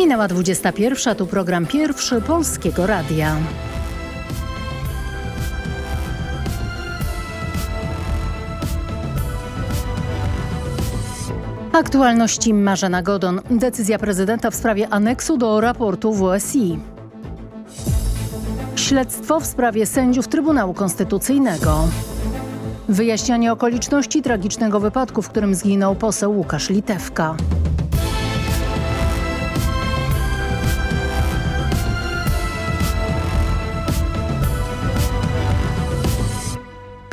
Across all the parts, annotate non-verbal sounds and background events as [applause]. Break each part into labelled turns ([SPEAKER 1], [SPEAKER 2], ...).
[SPEAKER 1] Minęła 21, tu program pierwszy Polskiego Radia. Aktualności Marzena Godon. Decyzja prezydenta w sprawie aneksu do raportu WSI. Śledztwo w sprawie sędziów Trybunału Konstytucyjnego. Wyjaśnianie okoliczności tragicznego wypadku, w którym zginął poseł Łukasz Litewka.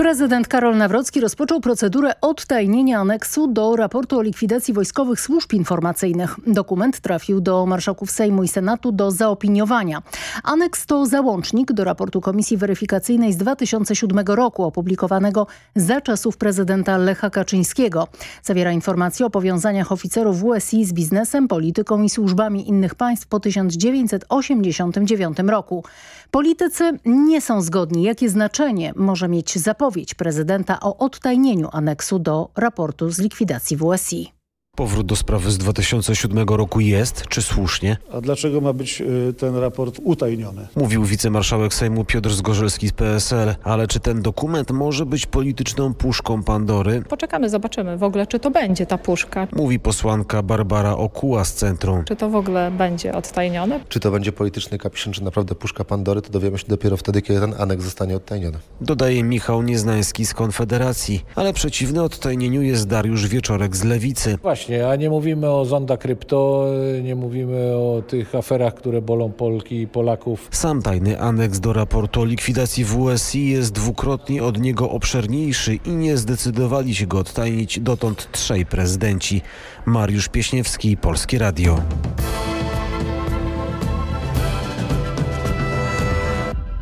[SPEAKER 1] Prezydent Karol Nawrocki rozpoczął procedurę odtajnienia aneksu do raportu o likwidacji wojskowych służb informacyjnych. Dokument trafił do marszałków Sejmu i Senatu do zaopiniowania. Aneks to załącznik do raportu Komisji Weryfikacyjnej z 2007 roku opublikowanego za czasów prezydenta Lecha Kaczyńskiego. Zawiera informacje o powiązaniach oficerów WSI z biznesem, polityką i służbami innych państw po 1989 roku. Politycy nie są zgodni, jakie znaczenie może mieć zapowiedź prezydenta o odtajnieniu aneksu do raportu z likwidacji WSI.
[SPEAKER 2] Powrót do sprawy z 2007 roku jest, czy słusznie?
[SPEAKER 3] A dlaczego ma być y, ten raport utajniony?
[SPEAKER 2] Mówił wicemarszałek Sejmu Piotr Zgorzelski z PSL, ale czy ten dokument może być polityczną puszką Pandory?
[SPEAKER 4] Poczekamy, zobaczymy w ogóle, czy to będzie ta puszka.
[SPEAKER 2] Mówi posłanka Barbara Okuła z Centrum.
[SPEAKER 4] Czy to w ogóle będzie odtajnione?
[SPEAKER 5] Czy to będzie polityczny kapiszyn, czy naprawdę puszka Pandory, to dowiemy się dopiero wtedy, kiedy ten aneks zostanie odtajniony.
[SPEAKER 2] Dodaje Michał Nieznański z Konfederacji, ale przeciwny odtajnieniu jest Dariusz Wieczorek z Lewicy.
[SPEAKER 6] Właśnie, a nie mówimy o zonda krypto, nie mówimy o tych aferach, które bolą Polki i Polaków.
[SPEAKER 2] Sam tajny aneks do raportu o likwidacji WSI jest dwukrotnie od niego obszerniejszy i nie zdecydowali się go odtajnić dotąd trzej prezydenci. Mariusz Pieśniewski, Polskie Radio.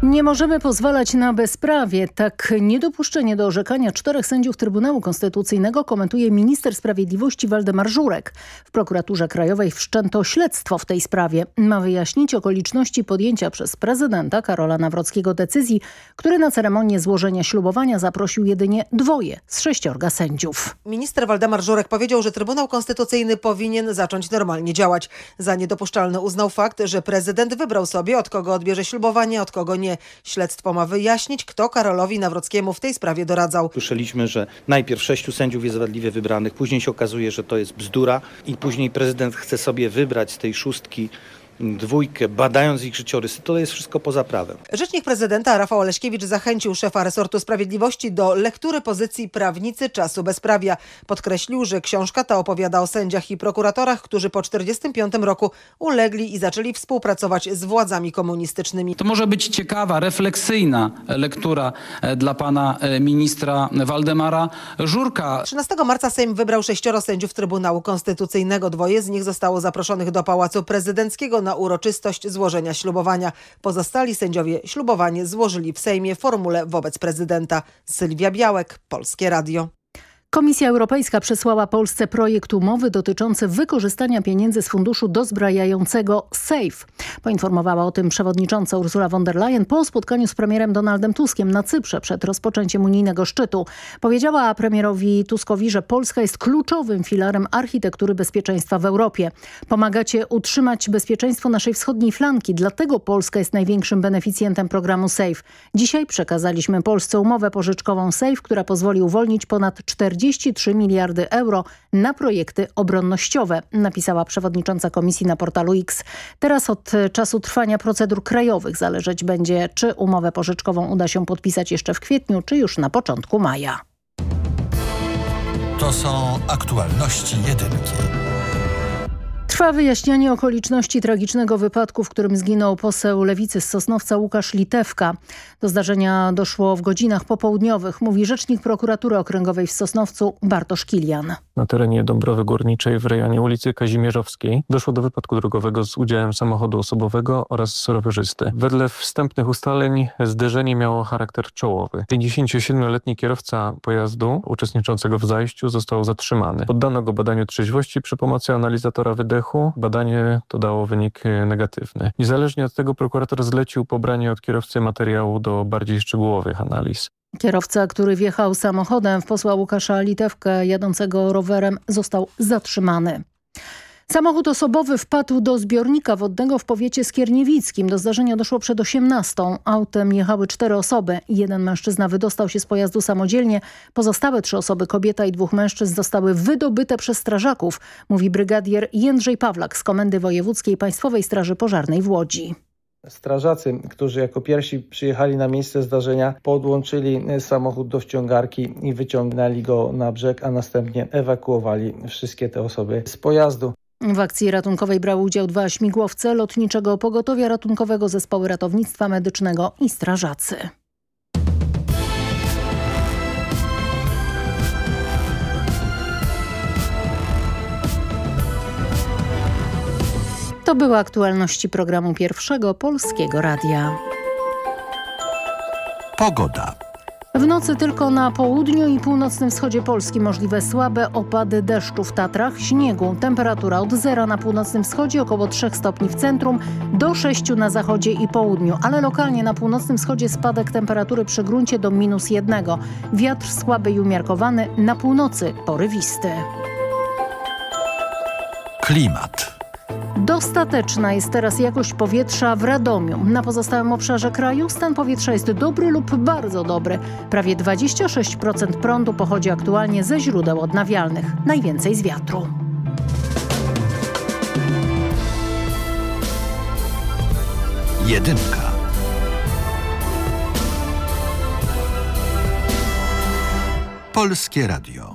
[SPEAKER 1] Nie możemy pozwalać na bezprawie. Tak niedopuszczenie do orzekania czterech sędziów Trybunału Konstytucyjnego komentuje minister sprawiedliwości Waldemar Żurek. W prokuraturze krajowej wszczęto śledztwo w tej sprawie. Ma wyjaśnić okoliczności podjęcia przez prezydenta Karola Nawrockiego decyzji, który na ceremonię złożenia ślubowania zaprosił jedynie dwoje z sześciorga sędziów.
[SPEAKER 7] Minister Waldemar Żurek powiedział, że Trybunał Konstytucyjny powinien zacząć normalnie działać. Za niedopuszczalny uznał fakt, że prezydent wybrał sobie, od kogo odbierze ślubowanie, od kogo nie. Śledztwo ma wyjaśnić, kto Karolowi Nawrockiemu w tej sprawie doradzał.
[SPEAKER 8] Słyszeliśmy, że najpierw sześciu sędziów jest wadliwie wybranych, później się okazuje, że to jest bzdura i później prezydent chce sobie wybrać z tej szóstki dwójkę, badając ich życiorysy, to jest wszystko poza prawem.
[SPEAKER 7] Rzecznik prezydenta Rafał Oleśkiewicz zachęcił szefa resortu sprawiedliwości do lektury pozycji prawnicy czasu bezprawia. Podkreślił, że książka ta opowiada o sędziach i prokuratorach, którzy po 1945 roku ulegli i zaczęli współpracować z władzami komunistycznymi.
[SPEAKER 9] To może być ciekawa, refleksyjna lektura e, dla pana e, ministra Waldemara Żurka.
[SPEAKER 7] 13 marca Sejm wybrał sześcioro sędziów Trybunału Konstytucyjnego. Dwoje z nich zostało zaproszonych do Pałacu Prezydenckiego na uroczystość złożenia ślubowania. Pozostali sędziowie ślubowanie złożyli w Sejmie formule wobec prezydenta. Sylwia Białek, Polskie Radio.
[SPEAKER 1] Komisja Europejska przesłała Polsce projekt umowy dotyczący wykorzystania pieniędzy z funduszu dozbrajającego SAFE. Poinformowała o tym przewodnicząca Ursula von der Leyen po spotkaniu z premierem Donaldem Tuskiem na Cyprze przed rozpoczęciem unijnego szczytu. Powiedziała premierowi Tuskowi, że Polska jest kluczowym filarem architektury bezpieczeństwa w Europie. Pomagacie utrzymać bezpieczeństwo naszej wschodniej flanki, dlatego Polska jest największym beneficjentem programu SAFE. Dzisiaj przekazaliśmy Polsce umowę pożyczkową SAFE, która pozwoli uwolnić ponad 40 43 miliardy euro na projekty obronnościowe, napisała przewodnicząca komisji na portalu X. Teraz od czasu trwania procedur krajowych zależeć będzie, czy umowę pożyczkową uda się podpisać jeszcze w kwietniu, czy już na początku maja.
[SPEAKER 10] To są aktualności jedynki.
[SPEAKER 1] Trwa wyjaśnianie okoliczności tragicznego wypadku, w którym zginął poseł Lewicy z Sosnowca Łukasz Litewka. Do zdarzenia doszło w godzinach popołudniowych, mówi rzecznik prokuratury okręgowej w Sosnowcu Bartosz Kilian.
[SPEAKER 11] Na terenie Dąbrowy Górniczej w rejonie ulicy Kazimierzowskiej doszło do wypadku drogowego z udziałem samochodu osobowego oraz rowerzysty. Wedle wstępnych ustaleń zderzenie miało charakter czołowy. 57-letni kierowca pojazdu uczestniczącego w zajściu został zatrzymany. Poddano go badaniu trzeźwości przy pomocy analizatora wydechu Badanie to dało wynik negatywny. Niezależnie od tego prokurator zlecił pobranie od kierowcy materiału do bardziej szczegółowych analiz.
[SPEAKER 1] Kierowca, który wjechał samochodem w posła Łukasza Litewkę jadącego rowerem został zatrzymany. Samochód osobowy wpadł do zbiornika wodnego w powiecie skierniewickim. Do zdarzenia doszło przed 18. Autem jechały cztery osoby. Jeden mężczyzna wydostał się z pojazdu samodzielnie. Pozostałe trzy osoby, kobieta i dwóch mężczyzn zostały wydobyte przez strażaków, mówi brygadier Jędrzej Pawlak z Komendy Wojewódzkiej Państwowej Straży Pożarnej w Łodzi.
[SPEAKER 12] Strażacy, którzy jako pierwsi przyjechali na miejsce zdarzenia, podłączyli samochód do wciągarki i wyciągnęli go na brzeg, a następnie ewakuowali wszystkie te osoby z pojazdu.
[SPEAKER 1] W akcji ratunkowej brały udział dwa śmigłowce Lotniczego Pogotowia Ratunkowego, Zespoły Ratownictwa Medycznego i strażacy. To były aktualności programu Pierwszego Polskiego Radia.
[SPEAKER 10] Pogoda.
[SPEAKER 1] W nocy tylko na południu i północnym wschodzie Polski możliwe słabe opady deszczu w Tatrach, śniegu. Temperatura od zera na północnym wschodzie, około 3 stopni w centrum, do 6 na zachodzie i południu, ale lokalnie na północnym wschodzie spadek temperatury przy gruncie do minus 1. Wiatr słaby i umiarkowany, na północy porywisty.
[SPEAKER 10] Klimat.
[SPEAKER 1] Dostateczna jest teraz jakość powietrza w Radomiu. Na pozostałym obszarze kraju stan powietrza jest dobry lub bardzo dobry. Prawie 26% prądu pochodzi aktualnie ze źródeł odnawialnych, najwięcej z wiatru.
[SPEAKER 10] Jedynka. Polskie Radio.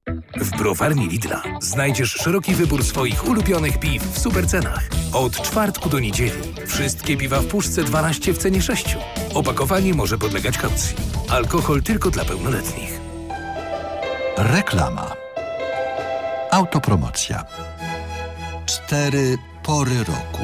[SPEAKER 13] W browarni Lidla znajdziesz szeroki wybór swoich ulubionych piw w supercenach. Od czwartku do niedzieli wszystkie piwa w puszce 12 w cenie 6. Opakowanie może podlegać kaucji. Alkohol tylko dla pełnoletnich.
[SPEAKER 10] Reklama. Autopromocja. Cztery pory roku.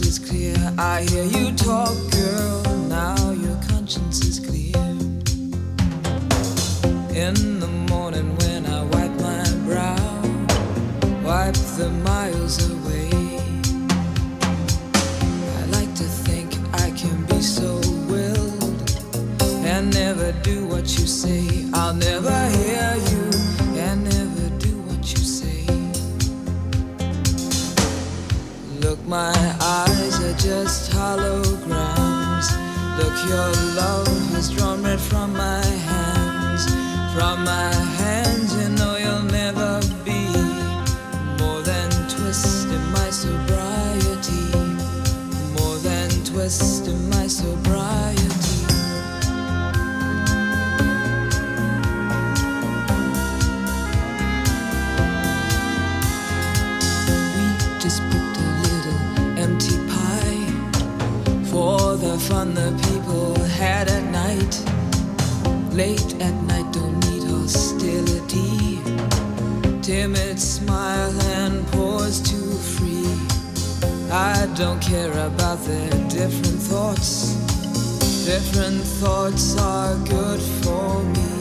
[SPEAKER 14] Is clear. I hear you talk, girl. Now your conscience is clear. In the morning when I wipe my brow, wipe the miles away. I like to think I can be so willed and never do what you say. I'll never hear you your love has drawn red from my hands. From my Late at night, don't need hostility. Timid smile and pause too free. I don't care about their different thoughts. Different thoughts are good for me.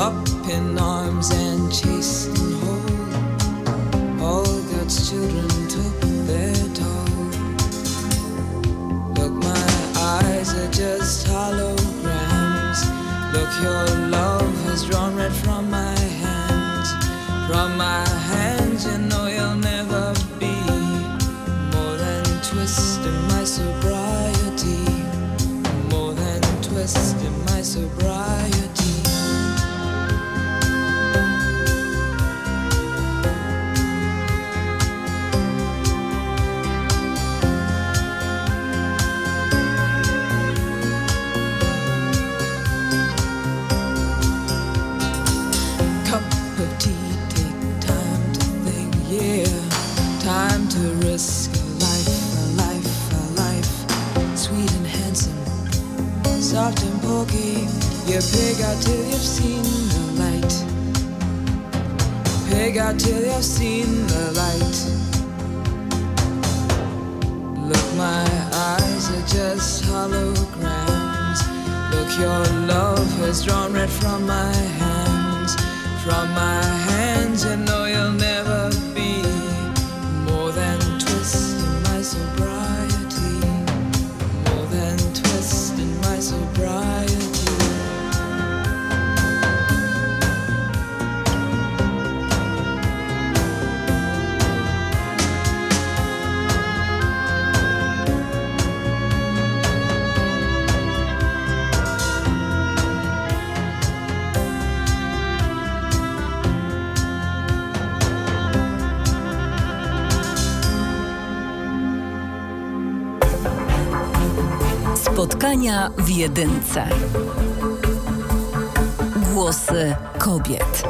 [SPEAKER 14] Up in arms and chased and whole. All God's children took their toll. Look, my eyes are just holograms. Look, your love has drawn red from my hands. From my hands, you know you'll never be more than twist in my sobriety. More than twist in my sobriety.
[SPEAKER 15] Jedynce. Głosy kobiet.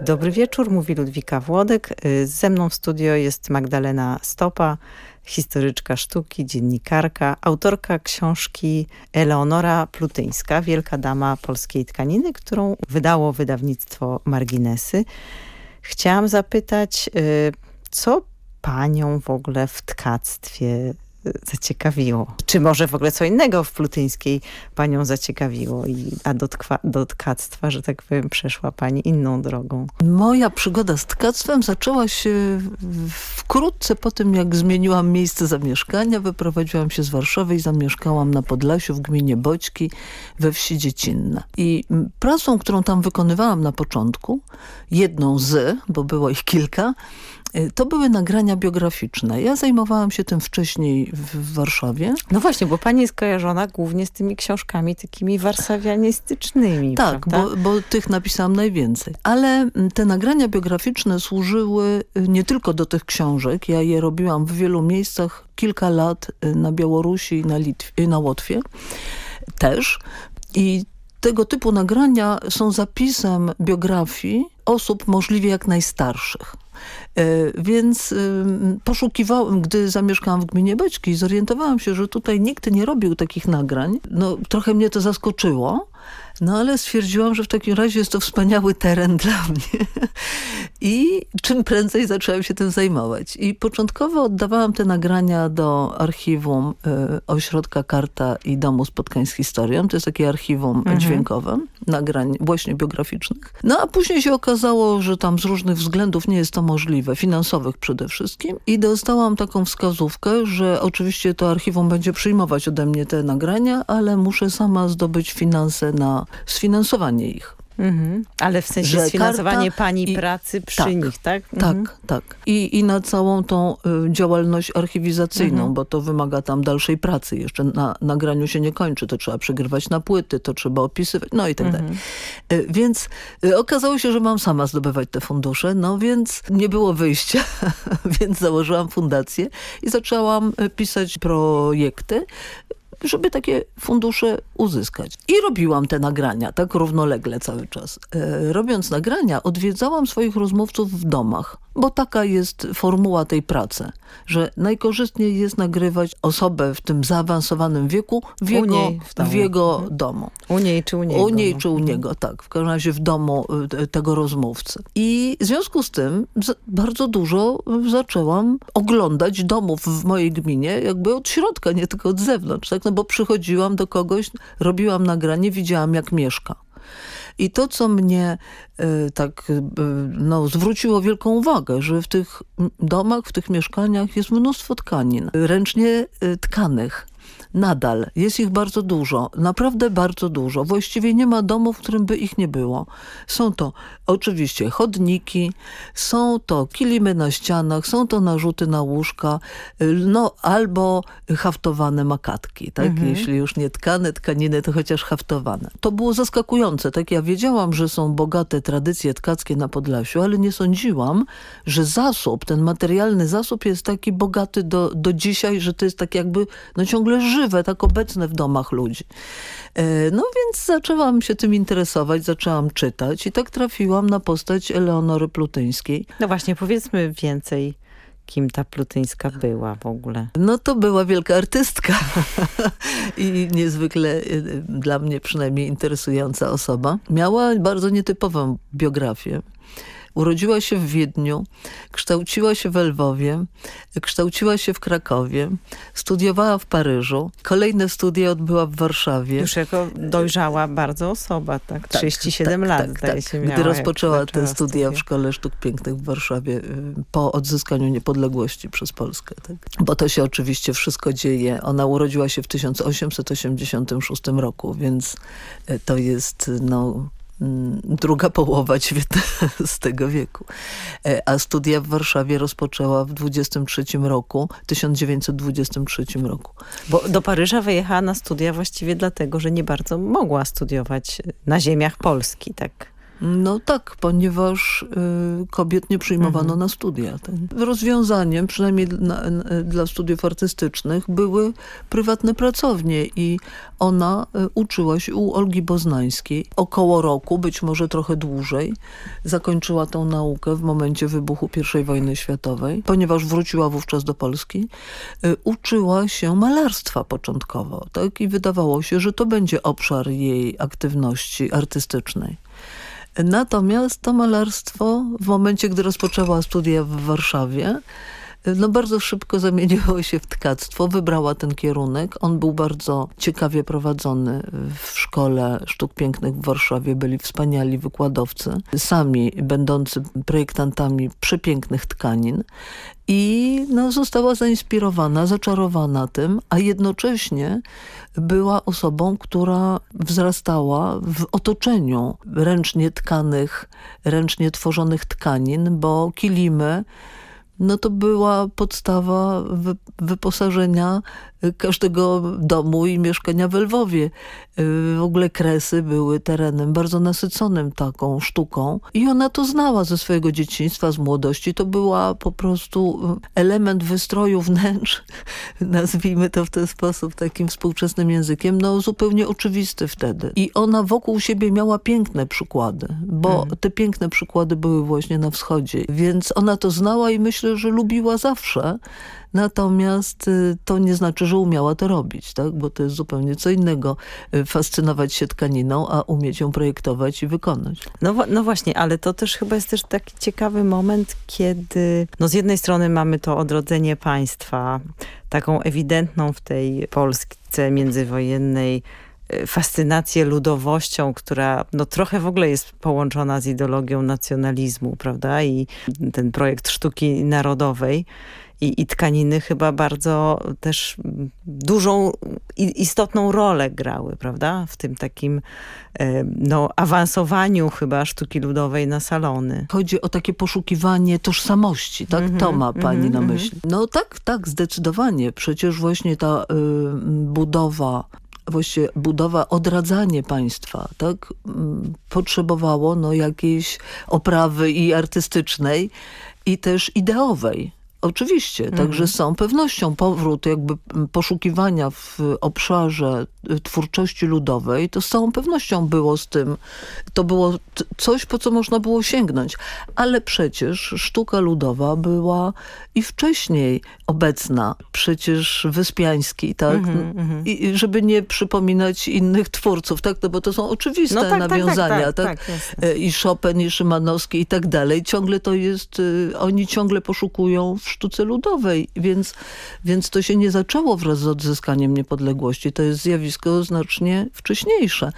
[SPEAKER 16] Dobry wieczór, mówi Ludwika Włodek. Y, Ze mną w studio jest Magdalena Stopa, historyczka sztuki, dziennikarka, autorka książki Eleonora Plutyńska, Wielka Dama Polskiej Tkaniny, którą wydało wydawnictwo Marginesy. Chciałam zapytać, y, co panią w ogóle w tkactwie zaciekawiło? Czy może w ogóle co innego w Plutyńskiej panią zaciekawiło, i, a do, tkwa, do tkactwa, że tak powiem, przeszła pani inną drogą?
[SPEAKER 17] Moja przygoda z tkactwem zaczęła się wkrótce po tym, jak zmieniłam miejsce zamieszkania. Wyprowadziłam się z Warszawy i zamieszkałam na Podlasiu w gminie Boćki we wsi Dziecinna. I pracą, którą tam wykonywałam na początku, jedną z, bo było ich kilka, to były nagrania biograficzne. Ja zajmowałam się tym wcześniej w, Warszawie.
[SPEAKER 16] No właśnie, bo pani jest kojarzona głównie z tymi książkami takimi warszawianistycznymi,
[SPEAKER 17] Tak, bo, bo tych napisałam najwięcej. Ale mm, te nagrania biograficzne służyły y, nie tylko do tych książek. Ja je robiłam w wielu miejscach kilka lat y, na Białorusi i na, Litwie, i na Łotwie też. I tego typu nagrania są zapisem biografii osób możliwie jak najstarszych. E, Więc ym, poszukiwałem, gdy zamieszkałam w gminie Beczki, zorientowałam się, że tutaj nikt nie robił takich nagrań. No, trochę mnie to zaskoczyło, no ale stwierdziłam, że w takim razie jest to wspaniały teren dla mnie. [laughs] I czym prędzej zaczęłam się tym zajmować. I początkowo oddawałam te nagrania do archiwum y, Ośrodka Karta i Domu Spotkań z Historią. To jest takie archiwum
[SPEAKER 16] Mhm.
[SPEAKER 17] dźwiękowe, nagrań właśnie biograficznych. No a później się okazało, że tam z różnych względów nie jest to możliwe, finansowych przede wszystkim. I dostałam taką wskazówkę, że oczywiście to archiwum będzie przyjmować ode mnie te nagrania, ale muszę sama zdobyć finanse na sfinansowanie ich.
[SPEAKER 16] Mhm. Ale w sensie
[SPEAKER 17] że
[SPEAKER 16] sfinansowanie pani
[SPEAKER 17] i-
[SPEAKER 16] pracy przy
[SPEAKER 17] tak,
[SPEAKER 16] nich, tak? Mhm.
[SPEAKER 17] Tak, tak. I, I na całą tą y, działalność archiwizacyjną,
[SPEAKER 16] Mhm.
[SPEAKER 17] bo to wymaga tam dalszej pracy. Jeszcze na nagraniu się nie kończy. To trzeba przegrywać na płyty, to trzeba opisywać, no i tak
[SPEAKER 16] Mhm.
[SPEAKER 17] dalej. Y, Więc y, okazało się, że mam sama zdobywać te fundusze, no więc nie było wyjścia, [laughs] więc założyłam fundację i zaczęłam y, pisać projekty, żeby takie fundusze uzyskać. I robiłam te nagrania, tak równolegle cały czas. E, robiąc nagrania, odwiedzałam swoich rozmówców w domach, bo taka jest formuła tej pracy, że najkorzystniej jest nagrywać osobę w tym zaawansowanym wieku w jego,
[SPEAKER 16] niej w domu.
[SPEAKER 17] w jego
[SPEAKER 16] Mhm.
[SPEAKER 17] domu.
[SPEAKER 16] U niej czy u niego?
[SPEAKER 17] U niej
[SPEAKER 16] no.
[SPEAKER 17] czy u niego, tak. W każdym razie w domu y, te- tego rozmówcy. I w związku z tym bardzo dużo zaczęłam oglądać domów w mojej gminie, jakby od środka, nie tylko od zewnątrz. Tak? No bo przychodziłam do kogoś, robiłam nagranie, widziałam jak mieszka. I to, co mnie y, tak y, no, zwróciło wielką uwagę, że w tych domach, w tych mieszkaniach jest mnóstwo tkanin, ręcznie y, tkanych. Nadal. Jest ich bardzo dużo. Naprawdę bardzo dużo. Właściwie nie ma domu, w którym by ich nie było. Są to oczywiście chodniki, są to kilimy na ścianach, są to narzuty na łóżka, no albo haftowane makatki, tak?
[SPEAKER 16] Mhm.
[SPEAKER 17] Jeśli już nie tkane tkaniny, to chociaż haftowane. To było zaskakujące. Tak ja wiedziałam, że są bogate tradycje tkackie na Podlasiu, ale nie sądziłam, że zasób, ten materialny zasób jest taki bogaty do, do dzisiaj, że to jest tak jakby no ciągle żywe, tak obecne w domach ludzi. E, No więc zaczęłam się tym interesować, zaczęłam czytać i tak trafiłam na postać Eleonory Plutyńskiej.
[SPEAKER 16] No właśnie, powiedzmy więcej, kim ta Plutyńska była w ogóle.
[SPEAKER 17] No to była wielka artystka [laughs] i niezwykle y, dla mnie przynajmniej interesująca osoba. Miała bardzo nietypową biografię. Urodziła się w Wiedniu, kształciła się w Lwowie, kształciła się w Krakowie, studiowała w Paryżu, kolejne studia odbyła w Warszawie.
[SPEAKER 16] Już jako dojrzała bardzo osoba, tak? 37 lat,
[SPEAKER 17] tak,
[SPEAKER 16] zdaje
[SPEAKER 17] tak.
[SPEAKER 16] się,
[SPEAKER 17] Gdy
[SPEAKER 16] miała, jak
[SPEAKER 17] rozpoczęła te studia w Szkole Sztuk Pięknych w Warszawie y, po odzyskaniu niepodległości przez Polskę. Tak? Bo to się oczywiście wszystko dzieje. Ona urodziła się w 1886 roku, więc y, to jest no, mm, druga połowa [laughs] XIX wieku. E, A studia w Warszawie rozpoczęła w 23 roku, 1923 roku.
[SPEAKER 16] Bo do Paryża wyjechała na studia właściwie dlatego, że nie bardzo mogła studiować na ziemiach Polski, tak?
[SPEAKER 17] No tak, ponieważ y, kobiet nie przyjmowano
[SPEAKER 16] Mhm.
[SPEAKER 17] na studia. Rozwiązaniem, przynajmniej na, na, dla studiów artystycznych, były prywatne pracownie i ona y, uczyła się u Olgi Boznańskiej. Około roku, być może trochę dłużej, zakończyła tą naukę w momencie wybuchu I wojny światowej, ponieważ wróciła wówczas do Polski. Y, uczyła się malarstwa początkowo tak? i wydawało się, że to będzie obszar jej aktywności artystycznej. Natomiast to malarstwo w momencie, gdy rozpoczęła studia w Warszawie, no bardzo szybko zamieniło się w tkactwo, wybrała ten kierunek. On był bardzo ciekawie prowadzony w Szkole Sztuk Pięknych w Warszawie. Byli wspaniali wykładowcy, sami będący projektantami przepięknych tkanin. I no, została zainspirowana, zaczarowana tym, a jednocześnie była osobą, która wzrastała w otoczeniu ręcznie tkanych, ręcznie tworzonych tkanin, bo kilimy no to była podstawa wy, wyposażenia każdego domu i mieszkania w Lwowie. W ogóle Kresy były terenem bardzo nasyconym taką sztuką i ona to znała ze swojego dzieciństwa, z młodości. To była po prostu element wystroju wnętrz, [laughs] nazwijmy to w ten sposób, takim współczesnym językiem, no zupełnie oczywisty wtedy. I ona wokół siebie miała piękne przykłady, bo
[SPEAKER 16] Mhm.
[SPEAKER 17] te piękne przykłady były właśnie na wschodzie. Więc ona to znała i myślę, że lubiła zawsze. Natomiast y, to nie znaczy, że umiała to robić, tak? bo to jest zupełnie co innego y, fascynować się tkaniną, a umieć ją projektować i wykonać.
[SPEAKER 16] No, no właśnie, ale to też chyba jest też taki ciekawy moment, kiedy no z jednej strony mamy to odrodzenie państwa, taką ewidentną w tej Polsce międzywojennej fascynację ludowością, która no trochę w ogóle jest połączona z ideologią nacjonalizmu, prawda? I ten projekt sztuki narodowej. i, i tkaniny chyba bardzo też dużą, istotną rolę grały, prawda? W tym takim no, awansowaniu chyba sztuki ludowej na salony.
[SPEAKER 17] Chodzi o takie poszukiwanie tożsamości, tak? Mm -hmm, to ma pani mm -hmm, na myśli. No tak, tak, zdecydowanie. Przecież właśnie ta y, budowa właściwie budowa, odradzanie państwa, tak, potrzebowało no, jakiejś oprawy i artystycznej, i też ideowej. Oczywiście, mhm. także z całą pewnością powrót jakby poszukiwania w obszarze y, twórczości ludowej, to z całą pewnością było z tym, to było coś, po co można było sięgnąć. Ale przecież sztuka ludowa była i wcześniej obecna. Przecież Wyspiański, tak? Mhm, I żeby nie przypominać innych twórców, tak? No bo to są oczywiste no tak, nawiązania, tak? tak, tak, tak I Chopin, i Szymanowski i tak dalej. Ciągle to jest, y, oni ciągle poszukują w sztuce ludowej, więc, więc to się nie zaczęło wraz z odzyskaniem niepodległości. To jest zjawisko znacznie wcześniejsze.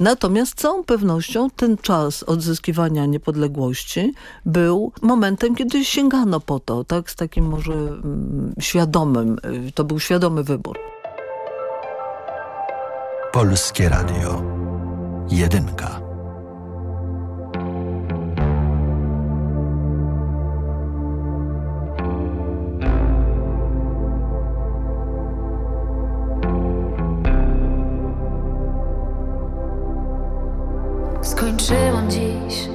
[SPEAKER 17] Natomiast całą pewnością ten czas odzyskiwania niepodległości był momentem, kiedy sięgano po to, tak, z takim może mm, świadomym, y, to był świadomy wybór.
[SPEAKER 10] Polskie Radio. Jedynka.
[SPEAKER 18] Skończyłam dziś.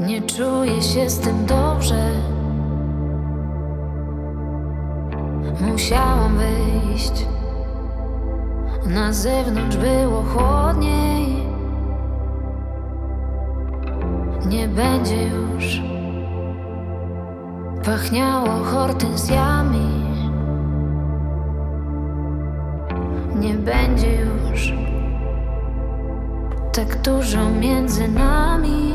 [SPEAKER 18] Nie czuję się z tym dobrze. Musiałam wyjść. Na zewnątrz było chłodniej. Nie będzie już. Pachniało hortensjami. Nie będzie już tak dużo między nami.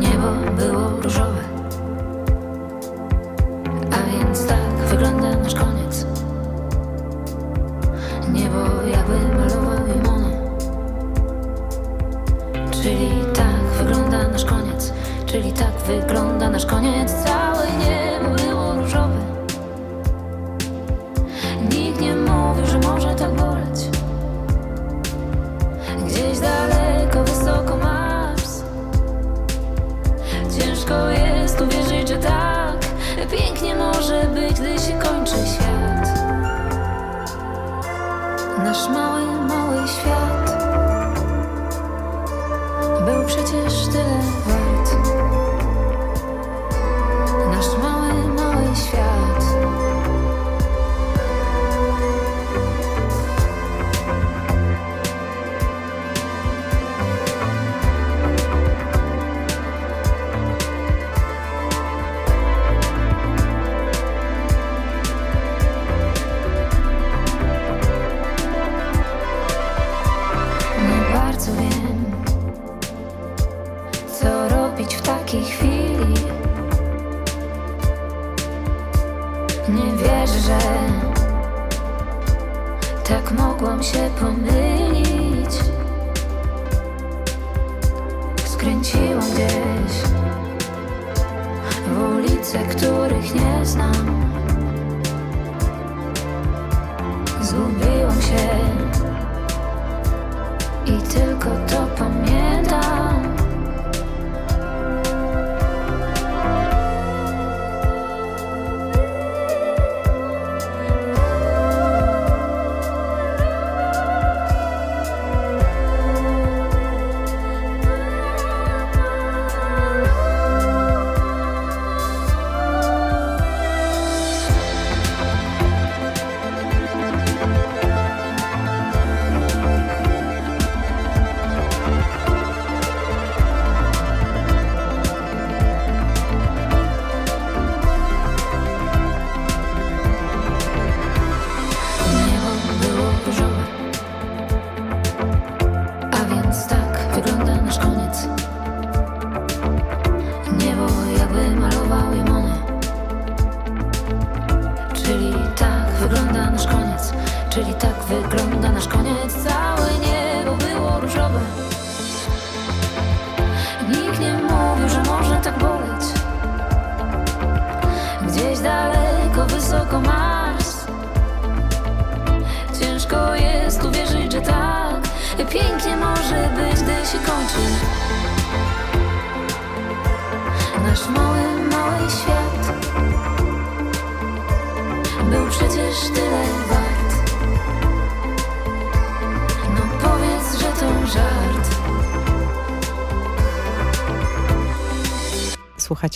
[SPEAKER 18] Niebo było różowe, a więc tak wygląda nasz koniec. Niebo jakby malował je Czyli tak wygląda nasz koniec, czyli tak wygląda nasz koniec. Całe niebo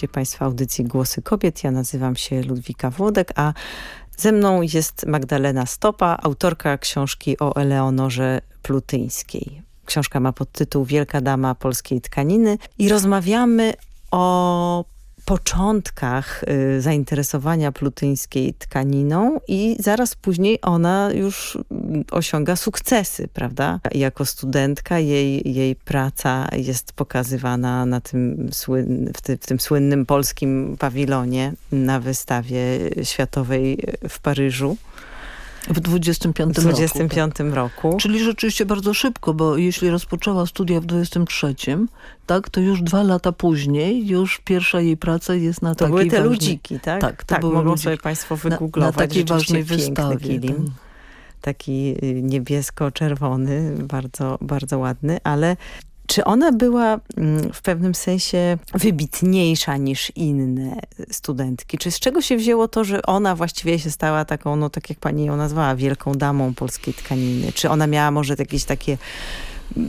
[SPEAKER 16] Słuchacie Państwa audycji Głosy Kobiet. Ja nazywam się Ludwika Włodek, a ze mną jest Magdalena Stopa, autorka książki o Eleonorze Plutyńskiej. Książka ma podtytuł Wielka Dama Polskiej Tkaniny i rozmawiamy o początkach y, zainteresowania plutyńskiej tkaniną i zaraz później ona już osiąga sukcesy, prawda? Jako studentka jej, jej praca jest pokazywana na tym w, ty, w tym słynnym polskim pawilonie na wystawie światowej w Paryżu.
[SPEAKER 17] W 25
[SPEAKER 16] w 25 roku. roku.
[SPEAKER 17] Czyli rzeczywiście bardzo szybko, bo jeśli rozpoczęła studia w 23, tak, to już dwa lata później, już pierwsza jej praca jest na
[SPEAKER 16] to
[SPEAKER 17] takiej
[SPEAKER 16] były te
[SPEAKER 17] ważnej,
[SPEAKER 16] ludziki, tak?
[SPEAKER 17] Tak, to
[SPEAKER 16] tak
[SPEAKER 17] były
[SPEAKER 16] mogą
[SPEAKER 17] ludziki.
[SPEAKER 16] sobie Państwo wygooglować.
[SPEAKER 17] Na, na takiej ważnej wystawie. Tak.
[SPEAKER 16] Taki y, niebiesko-czerwony, bardzo, bardzo ładny, ale czy ona była mm, w pewnym sensie wybitniejsza niż inne studentki? Czy z czego się wzięło to, że ona właściwie się stała taką, no tak jak pani ją nazwała, wielką damą polskiej tkaniny? Czy ona miała może jakieś takie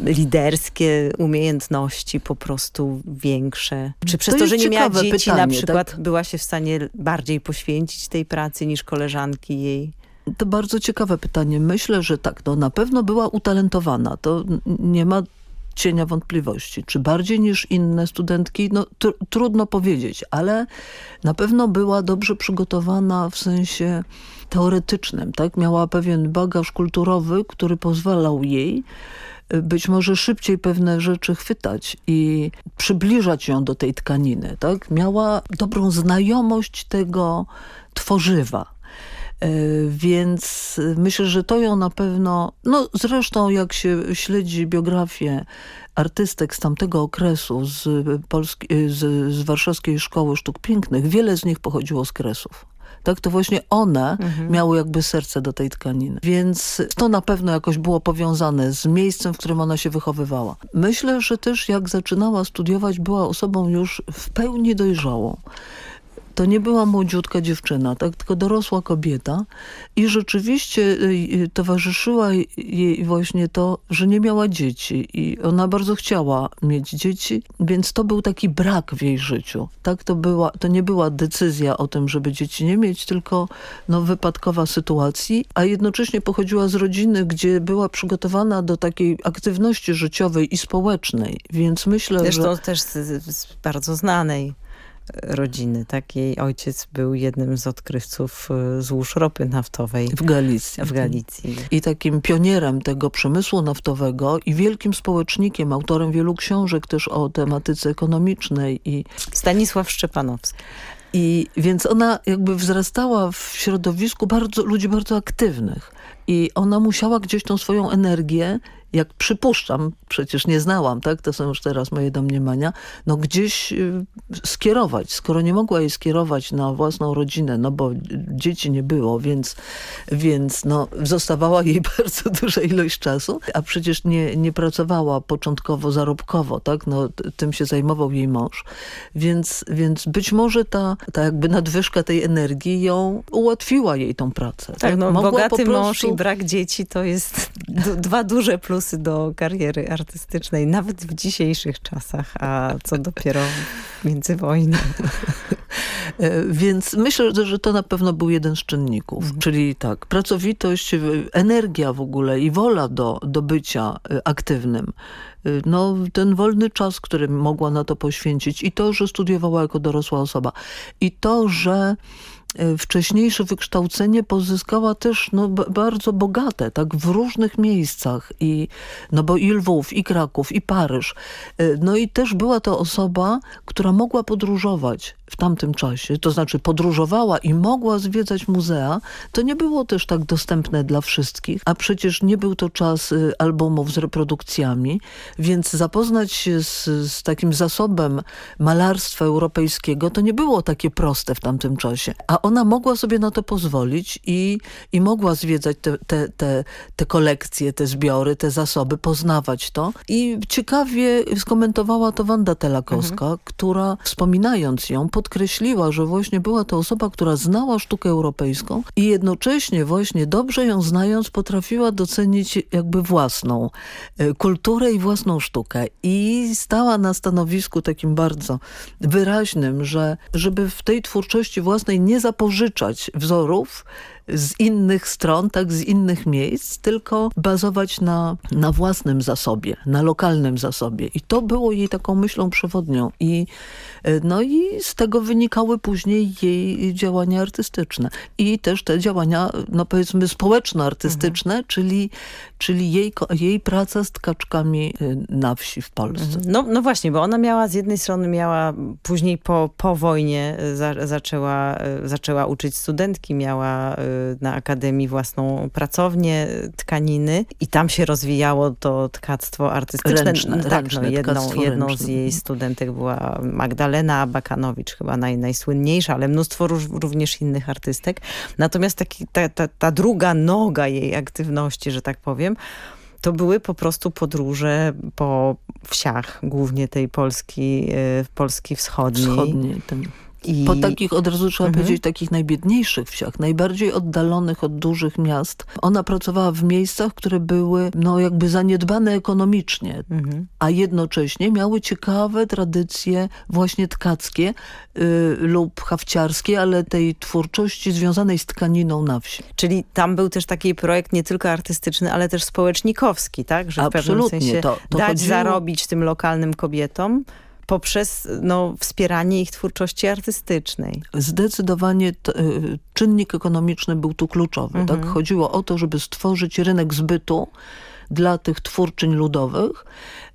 [SPEAKER 16] liderskie umiejętności po prostu większe? Czy przez to,
[SPEAKER 17] to
[SPEAKER 16] że nie miała dzieci
[SPEAKER 17] pytanie,
[SPEAKER 16] na przykład
[SPEAKER 17] tak?
[SPEAKER 16] była się w stanie bardziej poświęcić tej pracy niż koleżanki jej?
[SPEAKER 17] To bardzo ciekawe pytanie. Myślę, że tak, no na pewno była utalentowana. To nie ma cienia wątpliwości. Czy bardziej niż inne studentki? No tr trudno powiedzieć, ale na pewno była dobrze przygotowana w sensie teoretycznym. Tak? Miała pewien bagaż kulturowy, który pozwalał jej być może szybciej pewne rzeczy chwytać i przybliżać ją do tej tkaniny. Tak? Miała dobrą znajomość tego tworzywa. Więc myślę, że to ją na pewno, no zresztą jak się śledzi biografię artystek z tamtego okresu, z, Polski, z, z Warszawskiej Szkoły Sztuk Pięknych, wiele z nich pochodziło z Kresów. Tak, to właśnie one mhm. miały jakby serce do tej tkaniny. Więc to na pewno jakoś było powiązane z miejscem, w którym ona się wychowywała. Myślę, że też jak zaczynała studiować, była osobą już w pełni dojrzałą to nie była młodziutka dziewczyna, tak, tylko dorosła kobieta. I rzeczywiście towarzyszyła jej właśnie to, że nie miała dzieci. I ona bardzo chciała mieć dzieci, więc to był taki brak w jej życiu. Tak, to, była, to nie była decyzja o tym, żeby dzieci nie mieć, tylko no, wypadkowa sytuacji, a jednocześnie pochodziła z rodziny, gdzie była przygotowana do takiej aktywności życiowej i społecznej, więc myślę,
[SPEAKER 16] Zresztą
[SPEAKER 17] że...
[SPEAKER 16] też z, z bardzo znanej rodziny. Tak? Jej ojciec był jednym z odkrywców złóż ropy naftowej.
[SPEAKER 17] W Galicji.
[SPEAKER 16] W Galicji.
[SPEAKER 17] I takim pionierem tego przemysłu naftowego i wielkim społecznikiem, autorem wielu książek też o tematyce ekonomicznej. i
[SPEAKER 16] Stanisław Szczepanowski.
[SPEAKER 17] I więc ona jakby wzrastała w środowisku bardzo, ludzi bardzo aktywnych. I ona musiała gdzieś tą swoją energię jak przypuszczam, przecież nie znałam, tak, to są już teraz moje domniemania, no gdzieś y, skierować. Skoro nie mogła jej skierować na własną rodzinę, no bo dzieci nie było, więc, więc no, zostawała jej [laughs] bardzo duża ilość czasu, a przecież nie, nie pracowała początkowo zarobkowo, tak, no tym się zajmował jej mąż, więc, więc być może ta, ta jakby nadwyżka tej energii ją ułatwiła jej tą pracę.
[SPEAKER 16] Tak, tak? no
[SPEAKER 17] Mogła
[SPEAKER 16] bogaty
[SPEAKER 17] prostu...
[SPEAKER 16] mąż i brak dzieci to jest dwa duże plusy do kariery artystycznej, nawet w dzisiejszych czasach, a co dopiero międzywojnie.
[SPEAKER 17] Więc myślę, że to na pewno był jeden z czynników. Mhm. Czyli tak, pracowitość, energia w ogóle i wola do, do bycia aktywnym. No, ten wolny czas, który mogła na to poświęcić i to, że studiowała jako dorosła osoba i to, że wcześniejsze wykształcenie pozyskała też no, bardzo bogate, tak w różnych miejscach i no bo i Lwów, i Kraków, i Paryż. No i też była to osoba, która mogła podróżować w tamtym czasie, to znaczy podróżowała i mogła zwiedzać muzea, to nie było też tak dostępne dla wszystkich, a przecież nie był to czas y, albumów z reprodukcjami, więc zapoznać się z, z takim zasobem malarstwa europejskiego to nie było takie proste w tamtym czasie. A ona mogła sobie na to pozwolić i, i mogła zwiedzać te, te, te, te kolekcje, te zbiory, te zasoby, poznawać to. I ciekawie skomentowała to Wanda Telakowska, mhm. która wspominając ją podkreśliła, że właśnie była to osoba, która znała sztukę europejską i jednocześnie właśnie dobrze ją znając potrafiła docenić jakby własną e, kulturę i własną sztukę. I stała na stanowisku takim bardzo wyraźnym, że żeby w tej twórczości własnej nie zapożyczać wzorów, z innych stron, tak z innych miejsc, tylko bazować na, na własnym zasobie, na lokalnym zasobie. I to było jej taką myślą przewodnią. I, e, no i z tego wynikały później jej działania artystyczne. I też te działania, no powiedzmy społeczno-artystyczne, mhm. czyli, czyli jej, jej praca z tkaczkami e, na wsi w Polsce. Mhm.
[SPEAKER 16] No, no właśnie, bo ona miała z jednej strony miała, później po, po wojnie e, za, zaczęła, zaczęła uczyć studentki, miała na Akademii własną pracownię tkaniny i tam się rozwijało to tkactwo artystyczne.
[SPEAKER 17] Ręczne,
[SPEAKER 16] tak,
[SPEAKER 17] ręczne
[SPEAKER 16] no, jedną, jedną
[SPEAKER 17] ręczne.
[SPEAKER 16] z jej studentek była Magdalena Bakanowicz, chyba naj, najsłynniejsza, ale mnóstwo róż, również innych artystek. Natomiast taki, ta, ta, ta druga noga jej aktywności, że tak powiem, to były po prostu podróże po wsiach, głównie tej Polski, y, Polski wschodniej.
[SPEAKER 17] Wschodniej, i... Po takich, od razu trzeba mhm. powiedzieć, takich najbiedniejszych wsiach, najbardziej oddalonych od dużych miast. Ona pracowała w miejscach, które były no jakby zaniedbane ekonomicznie, mhm. a jednocześnie miały ciekawe tradycje właśnie tkackie y, lub hawciarskie, ale tej twórczości związanej z tkaniną na wsi.
[SPEAKER 16] Czyli tam był też taki projekt nie tylko artystyczny, ale też społecznikowski, tak? Że w
[SPEAKER 17] Absolutnie.
[SPEAKER 16] pewnym sensie
[SPEAKER 17] to, to
[SPEAKER 16] dać
[SPEAKER 17] chodziło...
[SPEAKER 16] zarobić tym lokalnym kobietom, poprzez no, wspieranie ich twórczości artystycznej.
[SPEAKER 17] Zdecydowanie y, czynnik ekonomiczny był tu kluczowy.
[SPEAKER 16] Mhm.
[SPEAKER 17] Tak? Chodziło o to, żeby stworzyć rynek zbytu dla tych twórczyń ludowych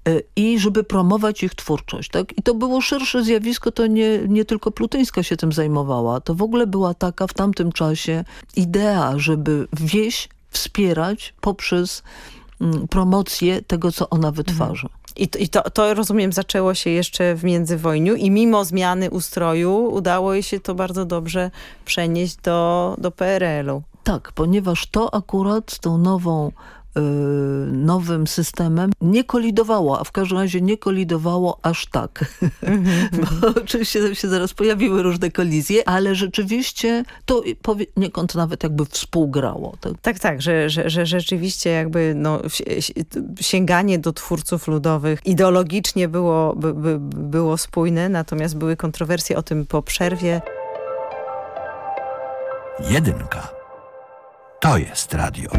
[SPEAKER 17] y, i żeby promować ich twórczość. Tak? I to było szersze zjawisko, to nie, nie tylko Plutyńska się tym zajmowała. To w ogóle była taka w tamtym czasie idea, żeby wieś wspierać poprzez mm, promocję tego, co ona wytwarza. Mhm.
[SPEAKER 16] I, i to, to, rozumiem, zaczęło się jeszcze w międzywojniu i mimo zmiany ustroju udało jej się to bardzo dobrze przenieść do, do PRL-u.
[SPEAKER 17] Tak, ponieważ to akurat tą nową nowym systemem nie kolidowało, a w każdym razie nie kolidowało aż tak. Mm -hmm. [laughs] Bo oczywiście się zaraz pojawiły różne kolizje, ale rzeczywiście to poniekąd nawet jakby współgrało.
[SPEAKER 16] Tak, tak, tak że, że, że rzeczywiście jakby no, sięganie do twórców ludowych ideologicznie było, by, by, było spójne, natomiast były kontrowersje o tym po przerwie.
[SPEAKER 10] Jedynka. To jest radio.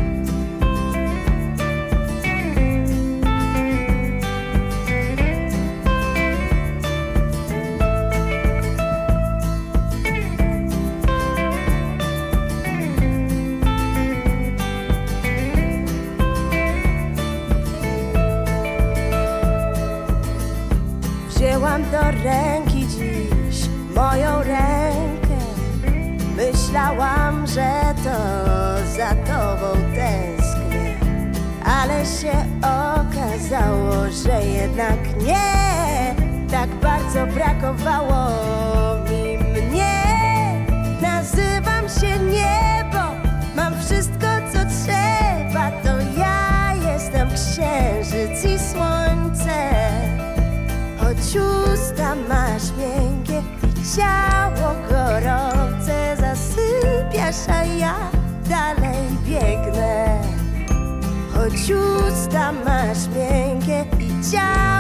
[SPEAKER 19] Ręki dziś moją rękę. Myślałam, że to za tobą tęsknię Ale się okazało, że jednak nie. Tak bardzo brakowało ciało gorące Zasypiasz, a ja dalej biegnę. Choć usta masz miękkie i ciało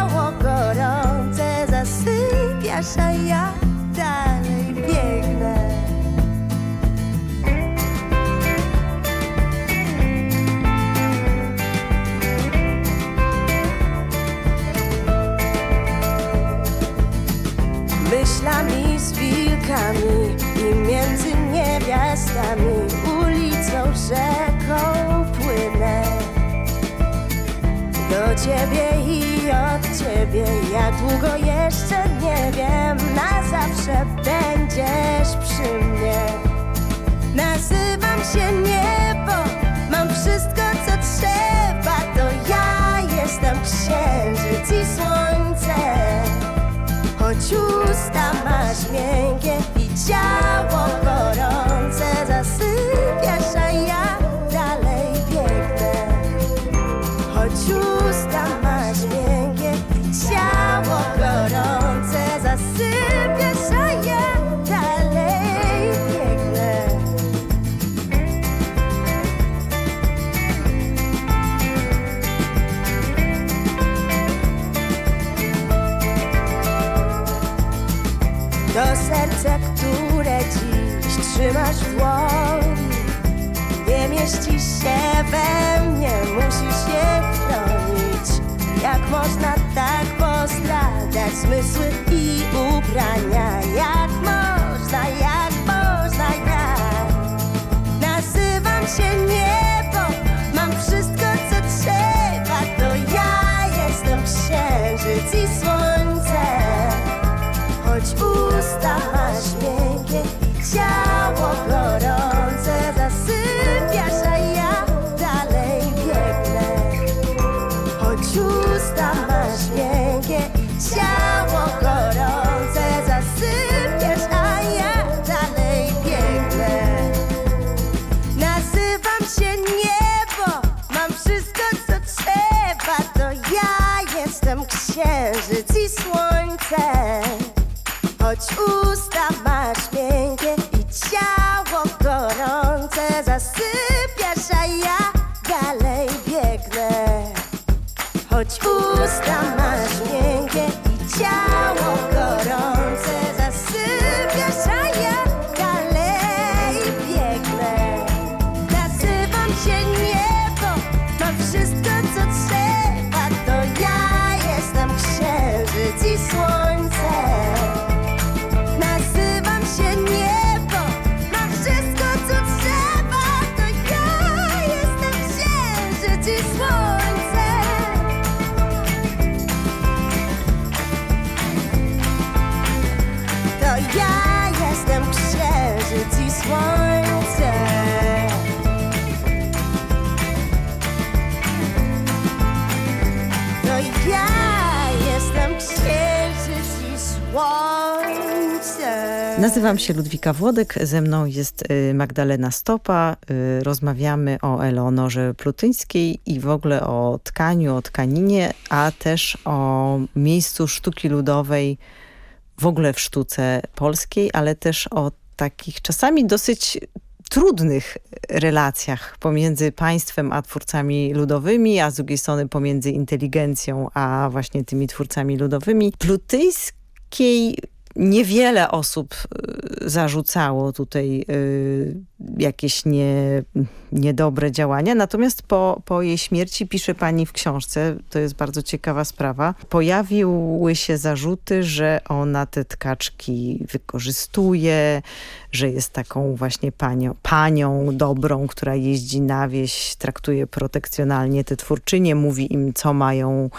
[SPEAKER 19] rzeką płynę do ciebie i od ciebie. Jak długo jeszcze nie wiem, na zawsze będziesz przy mnie. Nazywam się niebo, mam wszystko co trzeba. To ja jestem księżyc i słońce. Choć usta masz miękkie i ciało gorące, Nie mieści się we mnie, musisz je chronić. Jak można tak postradać zmysły i ubrania? Jak można, jak można, jak Nazywam się niebo, mam wszystko co trzeba To ja jestem księżyc i słońce Nazywam się
[SPEAKER 16] Ludwika Włodek, ze mną jest y, Magdalena Stopa. Y, Rozmawiamy o Eleonorze Plutyńskiej i w ogóle o tkaniu, o tkaninie, a też o miejscu sztuki ludowej w ogóle w sztuce polskiej, ale też o takich czasami dosyć trudnych relacjach pomiędzy państwem a twórcami ludowymi, a z drugiej strony pomiędzy inteligencją a właśnie tymi twórcami ludowymi. Plutyńskiej niewiele osób y, zarzucało tutaj y, jakieś nie, niedobre działania, natomiast po, po jej śmierci pisze pani w książce, to jest bardzo ciekawa sprawa, pojawiły się zarzuty, że ona te tkaczki wykorzystuje, że jest taką właśnie panią, panią dobrą, która jeździ na wieś, traktuje protekcjonalnie te twórczynie, mówi im co mają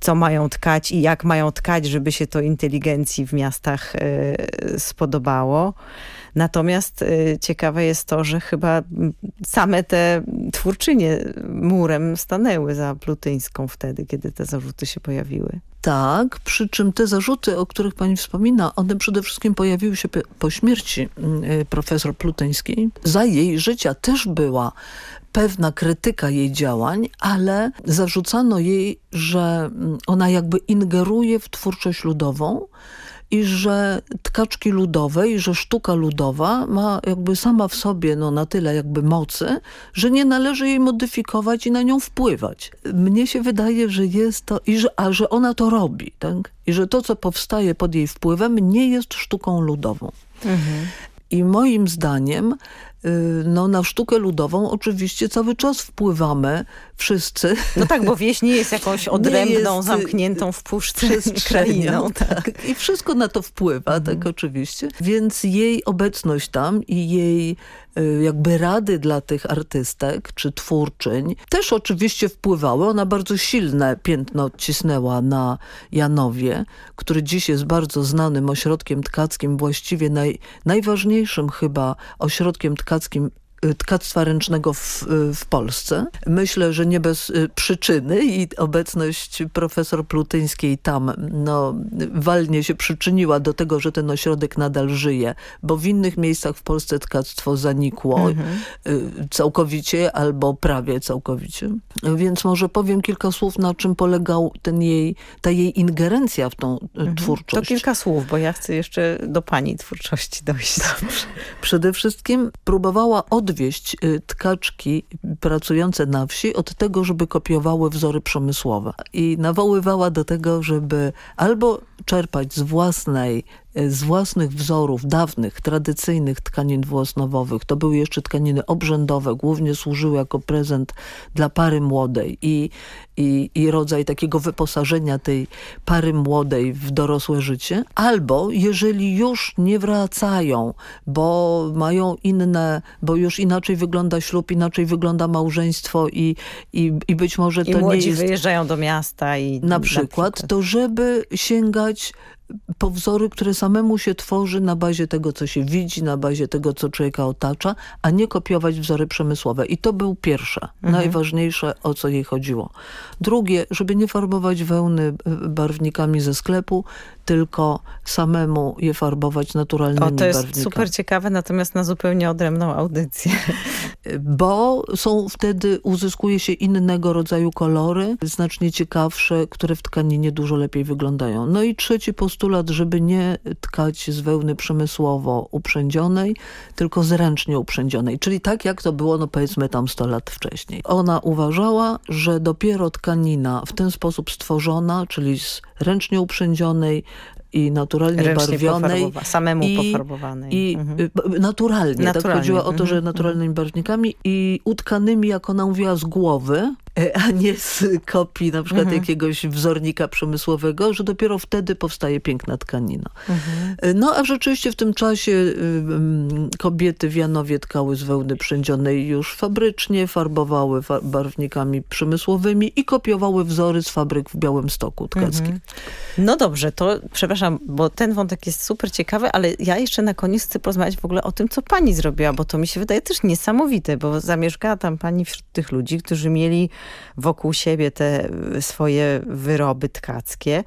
[SPEAKER 16] co mają tkać i jak mają tkać, żeby się to inteligencji w miastach e, spodobało. Natomiast e, ciekawe jest to, że chyba same te twórczynie murem stanęły za Plutyńską wtedy, kiedy te zarzuty się pojawiły.
[SPEAKER 17] Tak, przy czym te zarzuty, o których pani wspomina, one przede wszystkim pojawiły się po śmierci y, profesor Plutyńskiej. Za jej życia też była pewna krytyka jej działań, ale zarzucano jej, że mm, ona jakby ingeruje w twórczość ludową i że tkaczki ludowe i że sztuka ludowa ma jakby sama w sobie no, na tyle jakby mocy, że nie należy jej modyfikować i na nią wpływać. Mnie się wydaje, że jest to, i że, a że ona to robi, tak? I że to, co powstaje pod jej wpływem nie jest sztuką ludową. I moim zdaniem no, na sztukę ludową oczywiście cały czas wpływamy wszyscy.
[SPEAKER 16] No tak, bo wieś nie jest jakąś [laughs] odrębną,
[SPEAKER 17] jest,
[SPEAKER 16] zamkniętą w puszce krainą. [laughs]
[SPEAKER 17] Tak. I wszystko na to wpływa, tak oczywiście. Więc jej obecność tam i jej y, jakby rady dla tych artystek czy twórczyń też oczywiście wpływały. Ona bardzo silne piętno odcisnęła na Janowie, który dziś jest bardzo znanym ośrodkiem tkackim, właściwie naj, najważniejszym chyba ośrodkiem tkackim y, tkactwa ręcznego w, y, w Polsce. Myślę, że nie bez y, przyczyny i obecność profesor Plutyńskiej tam no, walnie się przyczyniła do tego, że ten ośrodek nadal żyje, bo w innych miejscach w Polsce tkactwo zanikło
[SPEAKER 16] Mhm.
[SPEAKER 17] y, całkowicie albo prawie całkowicie. Więc może powiem kilka słów, na czym polegał ten jej, ta jej ingerencja w tą y,
[SPEAKER 16] To
[SPEAKER 17] twórczość.
[SPEAKER 16] kilka słów, bo ja chcę jeszcze do pani twórczości dojść.
[SPEAKER 17] Przede wszystkim próbowała odwieść y, tkaczki pracujące na wsi od tego, żeby kopiowały wzory przemysłowe. I nawoływała do tego, żeby albo czerpać z własnej y, z własnych wzorów dawnych, tradycyjnych tkanin dwuosnowowych. To były jeszcze tkaniny obrzędowe, głównie służyły jako prezent dla pary młodej i, i, i rodzaj takiego wyposażenia tej pary młodej w dorosłe życie. Albo jeżeli już nie wracają, bo mają inne, bo już inaczej wygląda ślub, inaczej wygląda małżeństwo i, i, i być może
[SPEAKER 16] I
[SPEAKER 17] to nie
[SPEAKER 16] młodzi
[SPEAKER 17] jest...
[SPEAKER 16] wyjeżdżają do miasta i
[SPEAKER 17] Na przykład, to żeby sięgać po wzory, które samemu się tworzy na bazie tego, co się widzi, na bazie tego, co człowieka otacza, a nie kopiować wzory przemysłowe. I to był pierwsze,
[SPEAKER 16] Mhm.
[SPEAKER 17] najważniejsze, o co jej chodziło. Drugie, żeby nie farbować wełny barwnikami ze sklepu, tylko samemu je farbować naturalnymi
[SPEAKER 16] O, to jest
[SPEAKER 17] barwnikami.
[SPEAKER 16] super ciekawe, natomiast na zupełnie odrębną audycję. [laughs]
[SPEAKER 17] bo są wtedy, uzyskuje się innego rodzaju kolory, znacznie ciekawsze, które w tkaninie dużo lepiej wyglądają. No i trzeci postulat, żeby nie tkać z wełny przemysłowo uprzędzionej, tylko zręcznie uprzędzionej, czyli tak jak to było, no powiedzmy tam 100 lat wcześniej. Ona uważała, że dopiero tkanina w ten sposób stworzona, czyli z ręcznie uprzędzionej, i naturalnie
[SPEAKER 16] Ręcznie
[SPEAKER 17] barwionej.
[SPEAKER 16] pofarbowa- samemu
[SPEAKER 17] i,
[SPEAKER 16] pofarbowanej.
[SPEAKER 17] I
[SPEAKER 16] Mhm.
[SPEAKER 17] b- naturalnie, tak
[SPEAKER 16] Naturalnie,
[SPEAKER 17] chodziło o to, że
[SPEAKER 16] mhm,
[SPEAKER 17] naturalnymi barwnikami i utkanymi, jak ona mówiła, z głowy, a nie z kopii na przykład
[SPEAKER 16] Mhm.
[SPEAKER 17] jakiegoś wzornika przemysłowego, że dopiero wtedy powstaje piękna tkanina.
[SPEAKER 16] Mhm.
[SPEAKER 17] E, No a rzeczywiście w tym czasie y, mm, kobiety w Janowie tkały z wełny przędzionej już fabrycznie, farbowały fa barwnikami przemysłowymi i kopiowały wzory z fabryk w Białymstoku tkackim.
[SPEAKER 16] Mhm. No dobrze, to przepraszam, bo ten wątek jest super ciekawy, ale ja jeszcze na koniec chcę porozmawiać w ogóle o tym, co pani zrobiła, bo to mi się wydaje też niesamowite, bo zamieszkała tam pani wśród tych ludzi, którzy mieli wokół siebie te y, swoje wyroby tkackie.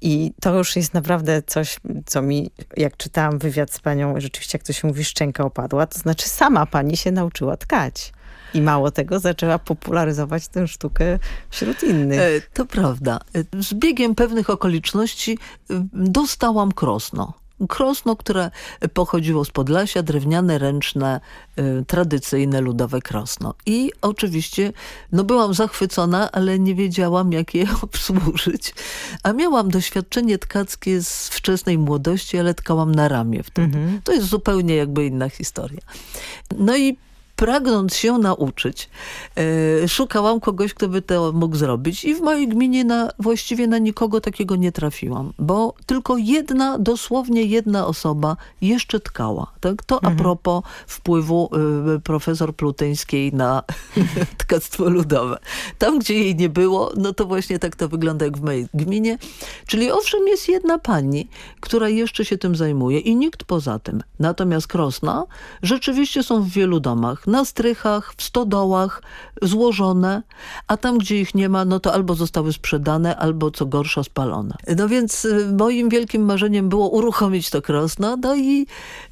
[SPEAKER 16] I to już jest naprawdę coś, co mi, jak czytałam wywiad z panią, rzeczywiście jak to się mówi, szczęka opadła. To znaczy sama pani się nauczyła tkać. I mało tego, zaczęła popularyzować tę sztukę wśród innych.
[SPEAKER 17] E, To prawda. E, Z biegiem pewnych okoliczności e, dostałam krosno. Krosno, które pochodziło z Podlasia, drewniane, ręczne, e, tradycyjne, ludowe krosno. I oczywiście no byłam zachwycona, ale nie wiedziałam, jak je [laughs] obsłużyć. A miałam doświadczenie tkackie z wczesnej młodości, ale tkałam na ramię wtedy. To jest zupełnie jakby inna historia. No i pragnąc się nauczyć, e, szukałam kogoś, kto by to mógł zrobić i w mojej gminie na, właściwie na nikogo takiego nie trafiłam, bo tylko jedna, dosłownie jedna osoba jeszcze tkała. Tak? To a propos wpływu y, profesor Plutyńskiej na [laughs] tkactwo ludowe. Tam, gdzie jej nie było, no to właśnie tak to wygląda jak w mojej gminie. Czyli owszem jest jedna pani, która jeszcze się tym zajmuje i nikt poza tym. Natomiast krosna rzeczywiście są w wielu domach. Na strychach, w stodołach, złożone, a tam, gdzie ich nie ma, no to albo zostały sprzedane, albo co gorsza spalone. No więc y, moim wielkim marzeniem było uruchomić to krosno, no i,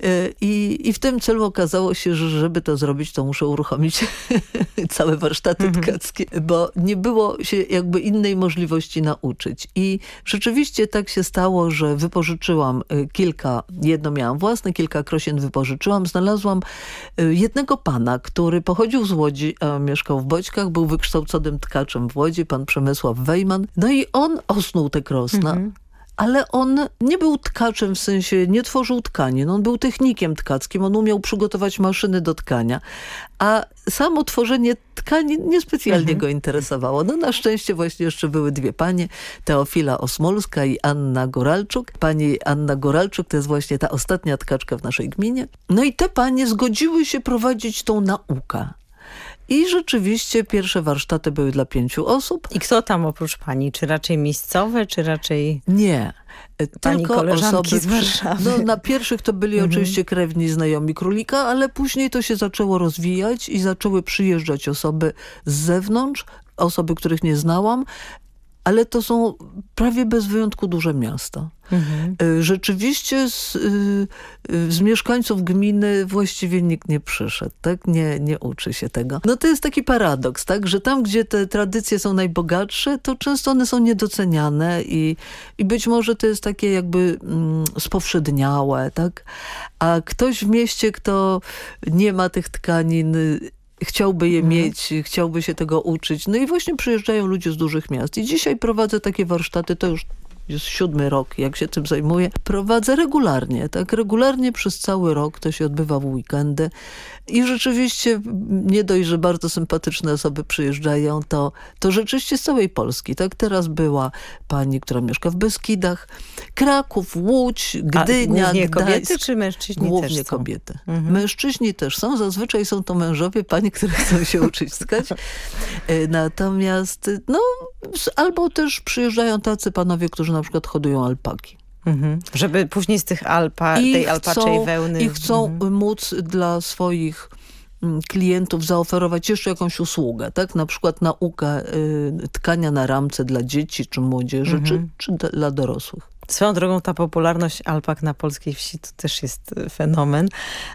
[SPEAKER 17] y, i, i w tym celu okazało się, że żeby to zrobić, to muszę uruchomić [laughs] całe warsztaty tkackie, bo nie było się jakby innej możliwości nauczyć. I rzeczywiście tak się stało, że wypożyczyłam y, kilka, jedno miałam własne, kilka krosien wypożyczyłam. Znalazłam jednego pana, który pochodził z Łodzi, a mieszkał w Boćkach, był wykształconym tkaczem w Łodzi, pan Przemysław Wejman. No i on osnuł te krosna. Ale on nie był tkaczem w sensie, nie tworzył tkani. No on był technikiem tkackim, on umiał przygotować maszyny do tkania, a samo tworzenie tkani niespecjalnie
[SPEAKER 16] Mhm.
[SPEAKER 17] go interesowało. No na szczęście właśnie jeszcze były dwie panie, Teofila Osmolska i Anna Goralczuk. Pani Anna Goralczuk to jest właśnie ta ostatnia tkaczka w naszej gminie. No i te panie zgodziły się prowadzić tą naukę. I rzeczywiście pierwsze warsztaty były dla pięciu osób.
[SPEAKER 16] I kto tam oprócz pani? Czy raczej miejscowe, czy raczej...
[SPEAKER 17] Nie.
[SPEAKER 16] Pani
[SPEAKER 17] Tylko osoby
[SPEAKER 16] z Warszawy.
[SPEAKER 17] No, na pierwszych to byli
[SPEAKER 16] Mhm.
[SPEAKER 17] oczywiście krewni znajomi królika, ale później to się zaczęło rozwijać i zaczęły przyjeżdżać osoby z zewnątrz, osoby, których nie znałam, ale to są prawie bez wyjątku duże miasta.
[SPEAKER 16] Mhm.
[SPEAKER 17] Y, Rzeczywiście z, y, y, z mieszkańców gminy właściwie nikt nie przyszedł, tak? Nie, nie uczy się tego. No to jest taki paradoks, tak? Że tam, gdzie te tradycje są najbogatsze, to często one są niedoceniane i, i być może to jest takie jakby mm, spowszedniałe, tak? A ktoś w mieście, kto nie ma tych tkanin, chciałby je mieć, chciałby się tego uczyć. No i właśnie przyjeżdżają ludzie z dużych miast. I dzisiaj prowadzę takie warsztaty, to już jest siódmy rok, jak się tym zajmuję. Prowadzę regularnie, tak? Regularnie przez cały rok, to się odbywa w weekendy. I rzeczywiście nie dość, że bardzo sympatyczne osoby przyjeżdżają, to, to rzeczywiście z całej Polski, tak? Teraz była pani, która mieszka w Beskidach, Kraków, Łódź,
[SPEAKER 16] A
[SPEAKER 17] Gdynia,
[SPEAKER 16] głównie kobiety,
[SPEAKER 17] Gdańsk.
[SPEAKER 16] czy mężczyźni
[SPEAKER 17] Głównie
[SPEAKER 16] też są?
[SPEAKER 17] kobiety.
[SPEAKER 16] Mhm.
[SPEAKER 17] Mężczyźni też są, zazwyczaj są to mężowie, panie, które chcą się uczyć skać. E, Natomiast, no, albo też przyjeżdżają tacy panowie, którzy na przykład hodują alpaki.
[SPEAKER 16] Mhm. Żeby później z tych alpa,
[SPEAKER 17] I
[SPEAKER 16] tej alpaczej wełny...
[SPEAKER 17] I chcą
[SPEAKER 16] Mhm.
[SPEAKER 17] móc dla swoich mm, klientów zaoferować jeszcze jakąś usługę, tak? Na przykład naukę y, tkania na ramce dla dzieci czy młodzieży,
[SPEAKER 16] Mhm.
[SPEAKER 17] czy, czy dla dorosłych.
[SPEAKER 16] Swoją drogą ta popularność alpak na polskiej wsi to też jest e, fenomen.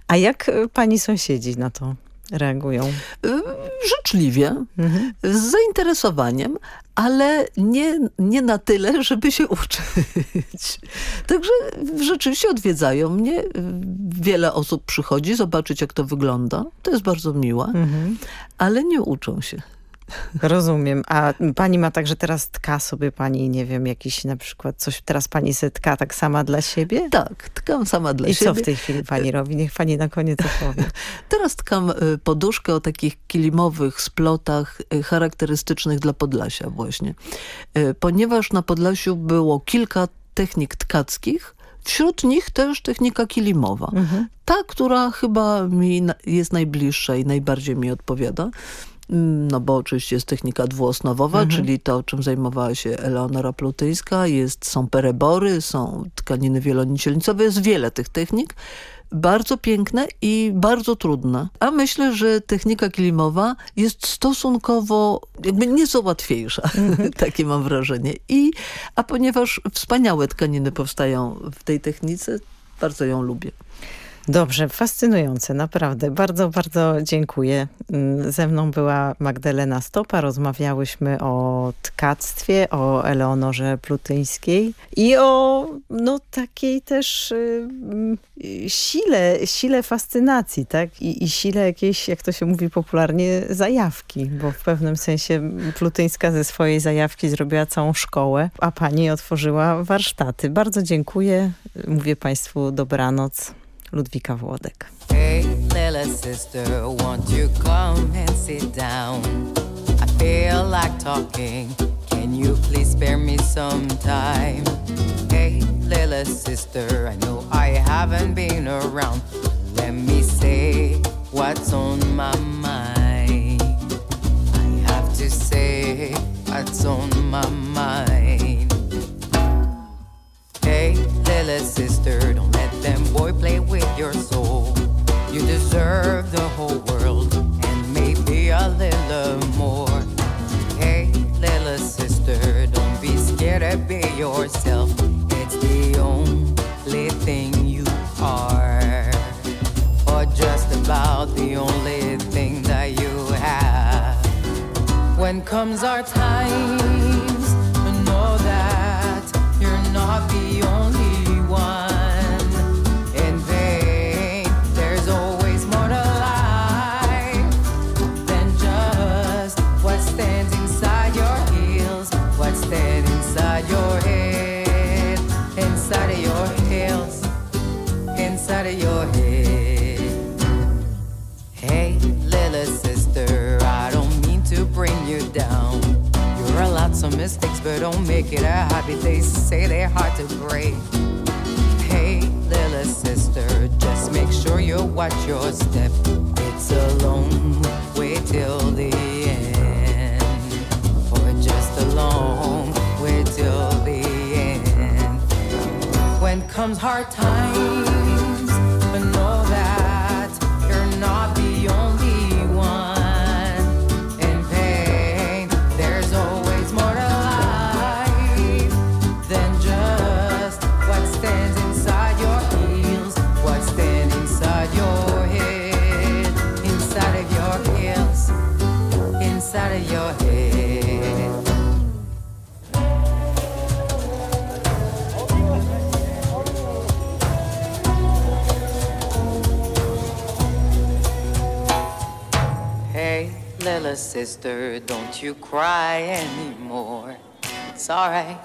[SPEAKER 16] A jak e, pani sąsiedzi na to reagują?
[SPEAKER 17] Y, Życzliwie,
[SPEAKER 16] Mhm.
[SPEAKER 17] z zainteresowaniem, ale nie, nie na tyle, żeby się uczyć. Także rzeczywiście odwiedzają mnie. Wiele osób przychodzi zobaczyć, jak to wygląda. To jest bardzo miłe,
[SPEAKER 16] Mhm.
[SPEAKER 17] ale nie uczą się.
[SPEAKER 16] Rozumiem. A pani ma także teraz tka sobie pani, nie wiem, jakiś na przykład coś, teraz pani se tka tak sama dla siebie?
[SPEAKER 17] Tak, tkam sama dla
[SPEAKER 16] I
[SPEAKER 17] siebie.
[SPEAKER 16] co w tej chwili pani robi? Niech pani na koniec [laughs] opowie.
[SPEAKER 17] Teraz tkam y, poduszkę o takich kilimowych splotach y, charakterystycznych dla Podlasia właśnie. Y, Ponieważ na Podlasiu było kilka technik tkackich, wśród nich też technika kilimowa. Ta, która chyba mi jest najbliższa i najbardziej mi odpowiada. No bo oczywiście jest technika dwuosnowowa,
[SPEAKER 16] Mhm.
[SPEAKER 17] czyli to, czym zajmowała się Eleonora Plutyńska. Jest, są perebory, są tkaniny wielonicielnicowe, jest wiele tych technik. Bardzo piękne i bardzo trudne. A myślę, że technika kilimowa jest stosunkowo jakby nieco łatwiejsza. [laughs] Takie mam wrażenie. I, a ponieważ wspaniałe tkaniny powstają w tej technice, bardzo ją lubię.
[SPEAKER 16] Dobrze, fascynujące, naprawdę. Bardzo, bardzo dziękuję. Mm, Ze mną była Magdalena Stopa. Rozmawiałyśmy o tkactwie, o Eleonorze Plutyńskiej i o no, takiej też y, mm, sile, sile fascynacji, tak? I, I sile jakiejś, jak to się mówi popularnie, zajawki, bo w pewnym sensie Plutyńska ze swojej zajawki zrobiła całą szkołę, a pani otworzyła warsztaty. Bardzo dziękuję. Mówię Państwu dobranoc. Ludwika Włodek.
[SPEAKER 20] Hey, little sister, won't you come and sit down? I feel like talking. Can you please spare me some time? Hey, little sister, I know I haven't been around. Let me say what's on my mind. I have to say what's on my mind. Hey, little sister, don't let them boy play with your soul. You deserve the whole world and maybe a little more. Hey, little sister, don't be scared to be yourself. It's the only thing you are, or just about the only thing that you have. When comes our times, your step. You cry anymore. It's alright,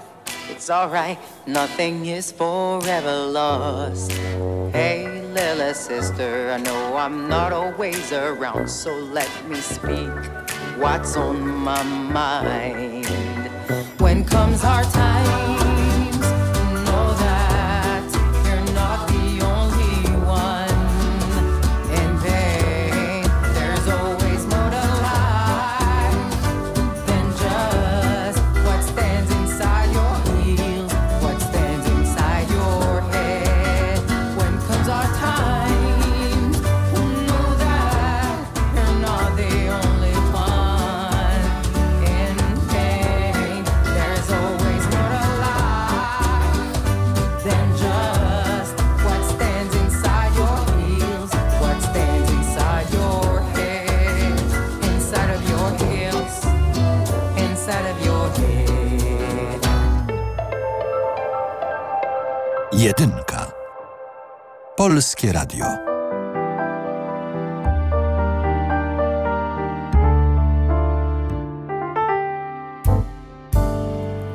[SPEAKER 20] it's alright, nothing is forever lost. Hey, little sister, I know I'm not always around, so let me speak what's on my mind. When comes our
[SPEAKER 10] times, Polskie Radio.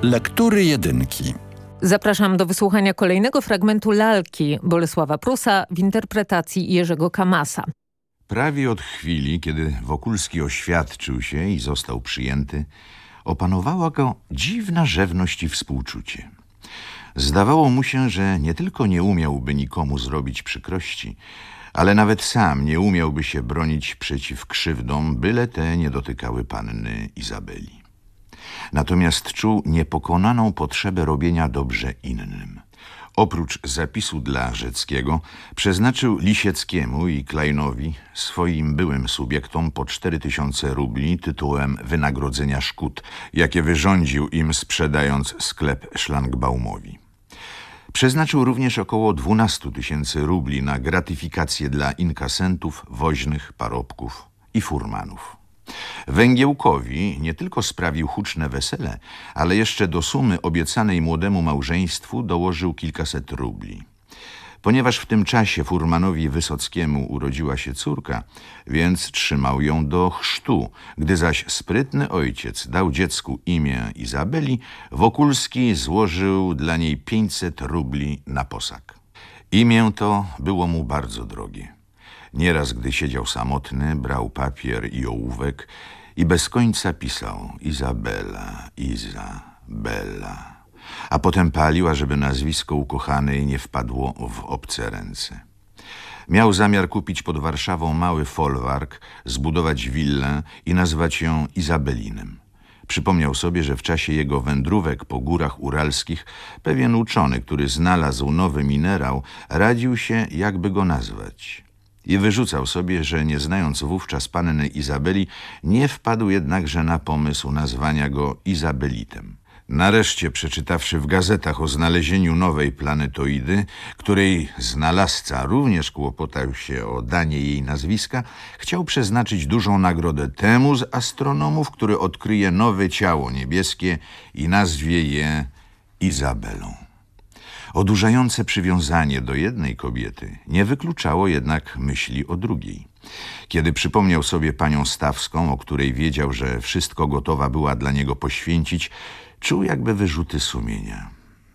[SPEAKER 10] Lektury jedynki.
[SPEAKER 21] Zapraszam do wysłuchania kolejnego fragmentu lalki Bolesława Prusa w interpretacji Jerzego Kamasa.
[SPEAKER 22] Prawie od chwili, kiedy Wokulski oświadczył się i został przyjęty, opanowała go dziwna rzewność i współczucie. Zdawało mu się, że nie tylko nie umiałby nikomu zrobić przykrości, ale nawet sam nie umiałby się bronić przeciw krzywdom, byle te nie dotykały panny Izabeli. Natomiast czuł niepokonaną potrzebę robienia dobrze innym. Oprócz zapisu dla Rzeckiego przeznaczył Lisieckiemu i Kleinowi, swoim byłym subiektom, po cztery tysiące rubli tytułem wynagrodzenia szkód, jakie wyrządził im sprzedając sklep Szlangbaumowi. Przeznaczył również około 12 tysięcy rubli na gratyfikacje dla inkasentów, woźnych, parobków i furmanów. Węgiełkowi nie tylko sprawił huczne wesele, ale jeszcze do sumy obiecanej młodemu małżeństwu dołożył kilkaset rubli. Ponieważ w tym czasie furmanowi Wysockiemu urodziła się córka, więc trzymał ją do chrztu. Gdy zaś sprytny ojciec dał dziecku imię Izabeli, Wokulski złożył dla niej 500 rubli na posag. Imię to było mu bardzo drogie. Nieraz, gdy siedział samotny, brał papier i ołówek i bez końca pisał Izabela, Izabela. A potem palił, ażeby nazwisko ukochanej nie wpadło w obce ręce. Miał zamiar kupić pod Warszawą mały folwark, zbudować willę i nazwać ją Izabelinem. Przypomniał sobie, że w czasie jego wędrówek po górach uralskich pewien uczony, który znalazł nowy minerał, radził się, jakby go nazwać. I wyrzucał sobie, że nie znając wówczas panny Izabeli, nie wpadł jednakże na pomysł nazwania go Izabelitem. Nareszcie, przeczytawszy w gazetach o znalezieniu nowej planetoidy, której znalazca również kłopotał się o danie jej nazwiska, chciał przeznaczyć dużą nagrodę temu z astronomów, który odkryje nowe ciało niebieskie i nazwie je Izabelą. Odurzające przywiązanie do jednej kobiety nie wykluczało jednak myśli o drugiej. Kiedy przypomniał sobie panią Stawską, o której wiedział, że wszystko gotowa była dla niego poświęcić, czuł jakby wyrzuty sumienia.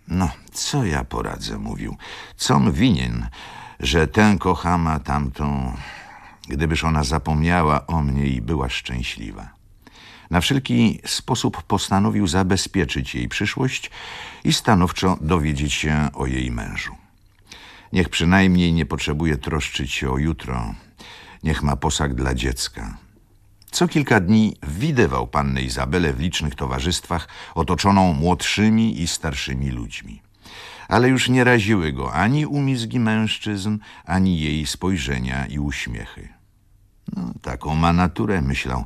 [SPEAKER 22] No, co ja poradzę, mówił. Com winien, że tę kocham, a tamtą... Gdybyż ona zapomniała o mnie i była szczęśliwa. Na wszelki sposób postanowił zabezpieczyć jej przyszłość i stanowczo dowiedzieć się o jej mężu. Niech przynajmniej nie potrzebuje troszczyć się o jutro. Niech ma posag dla dziecka. Co kilka dni widywał pannę Izabelę w licznych towarzystwach, otoczoną młodszymi i starszymi ludźmi. Ale już nie raziły go ani umizgi mężczyzn, ani jej spojrzenia i uśmiechy. No, taką ma naturę, myślał.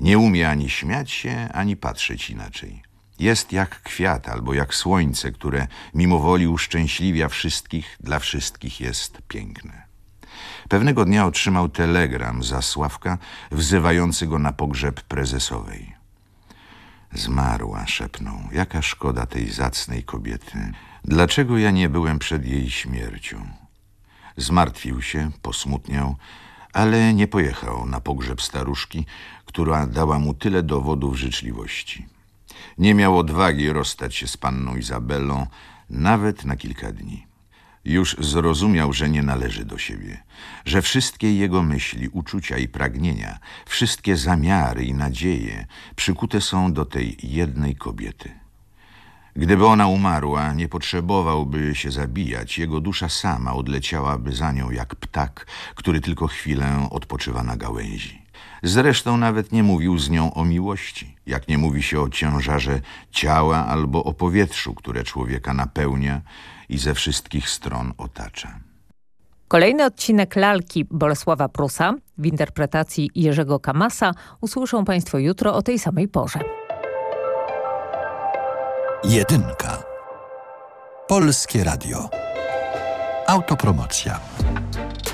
[SPEAKER 22] Nie umie ani śmiać się, ani patrzeć inaczej. Jest jak kwiat albo jak słońce, które mimo woli uszczęśliwia wszystkich, dla wszystkich jest piękne. Pewnego dnia otrzymał telegram za Sławka, wzywający go na pogrzeb prezesowej. Zmarła, szepnął. Jaka szkoda tej zacnej kobiety. Dlaczego ja nie byłem przed jej śmiercią? Zmartwił się, posmutniał, ale nie pojechał na pogrzeb staruszki, która dała mu tyle dowodów życzliwości. Nie miał odwagi rozstać się z panną Izabelą nawet na kilka dni. Już zrozumiał, że nie należy do siebie, że wszystkie jego myśli, uczucia i pragnienia, wszystkie zamiary i nadzieje przykute są do tej jednej kobiety. Gdyby ona umarła, nie potrzebowałby się zabijać, jego dusza sama odleciałaby za nią jak ptak, który tylko chwilę odpoczywa na gałęzi. Zresztą nawet nie mówił z nią o miłości, jak nie mówi się o ciężarze ciała albo o powietrzu, które człowieka napełnia i ze wszystkich stron otacza.
[SPEAKER 21] Kolejny odcinek lalki Bolesława Prusa w interpretacji Jerzego Kamasa usłyszą Państwo jutro o tej samej porze.
[SPEAKER 10] Jedynka. Polskie Radio. Autopromocja.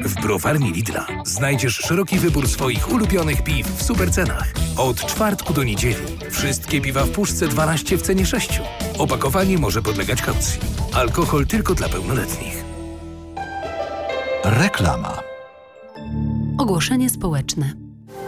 [SPEAKER 13] W browarni Lidla znajdziesz szeroki wybór swoich ulubionych piw w supercenach. Od czwartku do niedzieli. Wszystkie piwa w puszce 12 w cenie 6. Opakowanie może podlegać kaucji. Alkohol tylko dla pełnoletnich.
[SPEAKER 10] Reklama.
[SPEAKER 23] Ogłoszenie społeczne.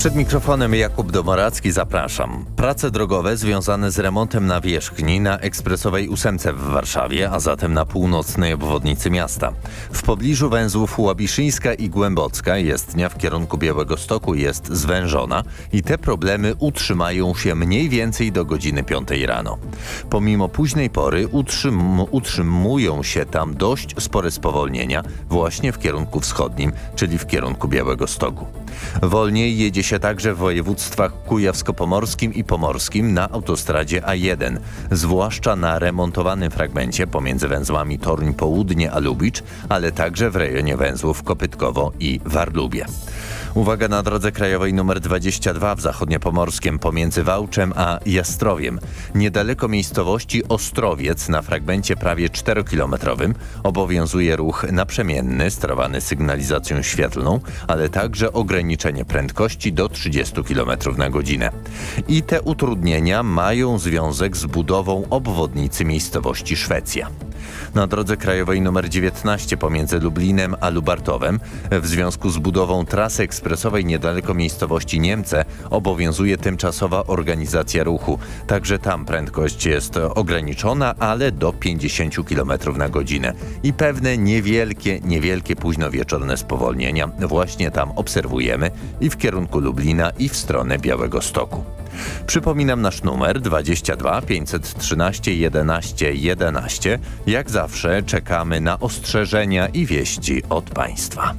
[SPEAKER 24] Przed mikrofonem Jakub Domoracki zapraszam. Prace drogowe związane z remontem nawierzchni na ekspresowej ósemce w Warszawie, a zatem na północnej obwodnicy miasta. W pobliżu węzłów Łabiszyńska i Głębocka jezdnia w kierunku Białego Stoku jest zwężona i te problemy utrzymają się mniej więcej do godziny 5 rano. Pomimo późnej pory utrzym utrzymują się tam dość spore spowolnienia właśnie w kierunku wschodnim, czyli w kierunku Białego Stoku. Wolniej jedzie się także w województwach kujawsko-pomorskim i pomorskim na autostradzie A1, zwłaszcza na remontowanym fragmencie pomiędzy węzłami Toruń Południe a Lubicz, ale także w rejonie węzłów Kopytkowo i Warlubie. Uwaga na drodze krajowej nr 22 w zachodniopomorskiem pomiędzy Wałczem a Jastrowiem. Niedaleko miejscowości Ostrowiec na fragmencie prawie 4-kilometrowym obowiązuje ruch naprzemienny sterowany sygnalizacją świetlną, ale także ograniczenie prędkości do 30 km na godzinę. I te utrudnienia mają związek z budową obwodnicy miejscowości Szwecja. Na drodze krajowej nr 19 pomiędzy Lublinem a Lubartowem w związku z budową trasy ekspresowej niedaleko miejscowości Niemce obowiązuje tymczasowa organizacja ruchu. Także tam prędkość jest ograniczona, ale do 50 km na godzinę. I pewne niewielkie, niewielkie późno wieczorne spowolnienia właśnie tam obserwujemy i w kierunku Lublina i w stronę Białego Stoku. Przypominam nasz numer 22 513 11 11. Jak zawsze czekamy na ostrzeżenia i wieści od Państwa.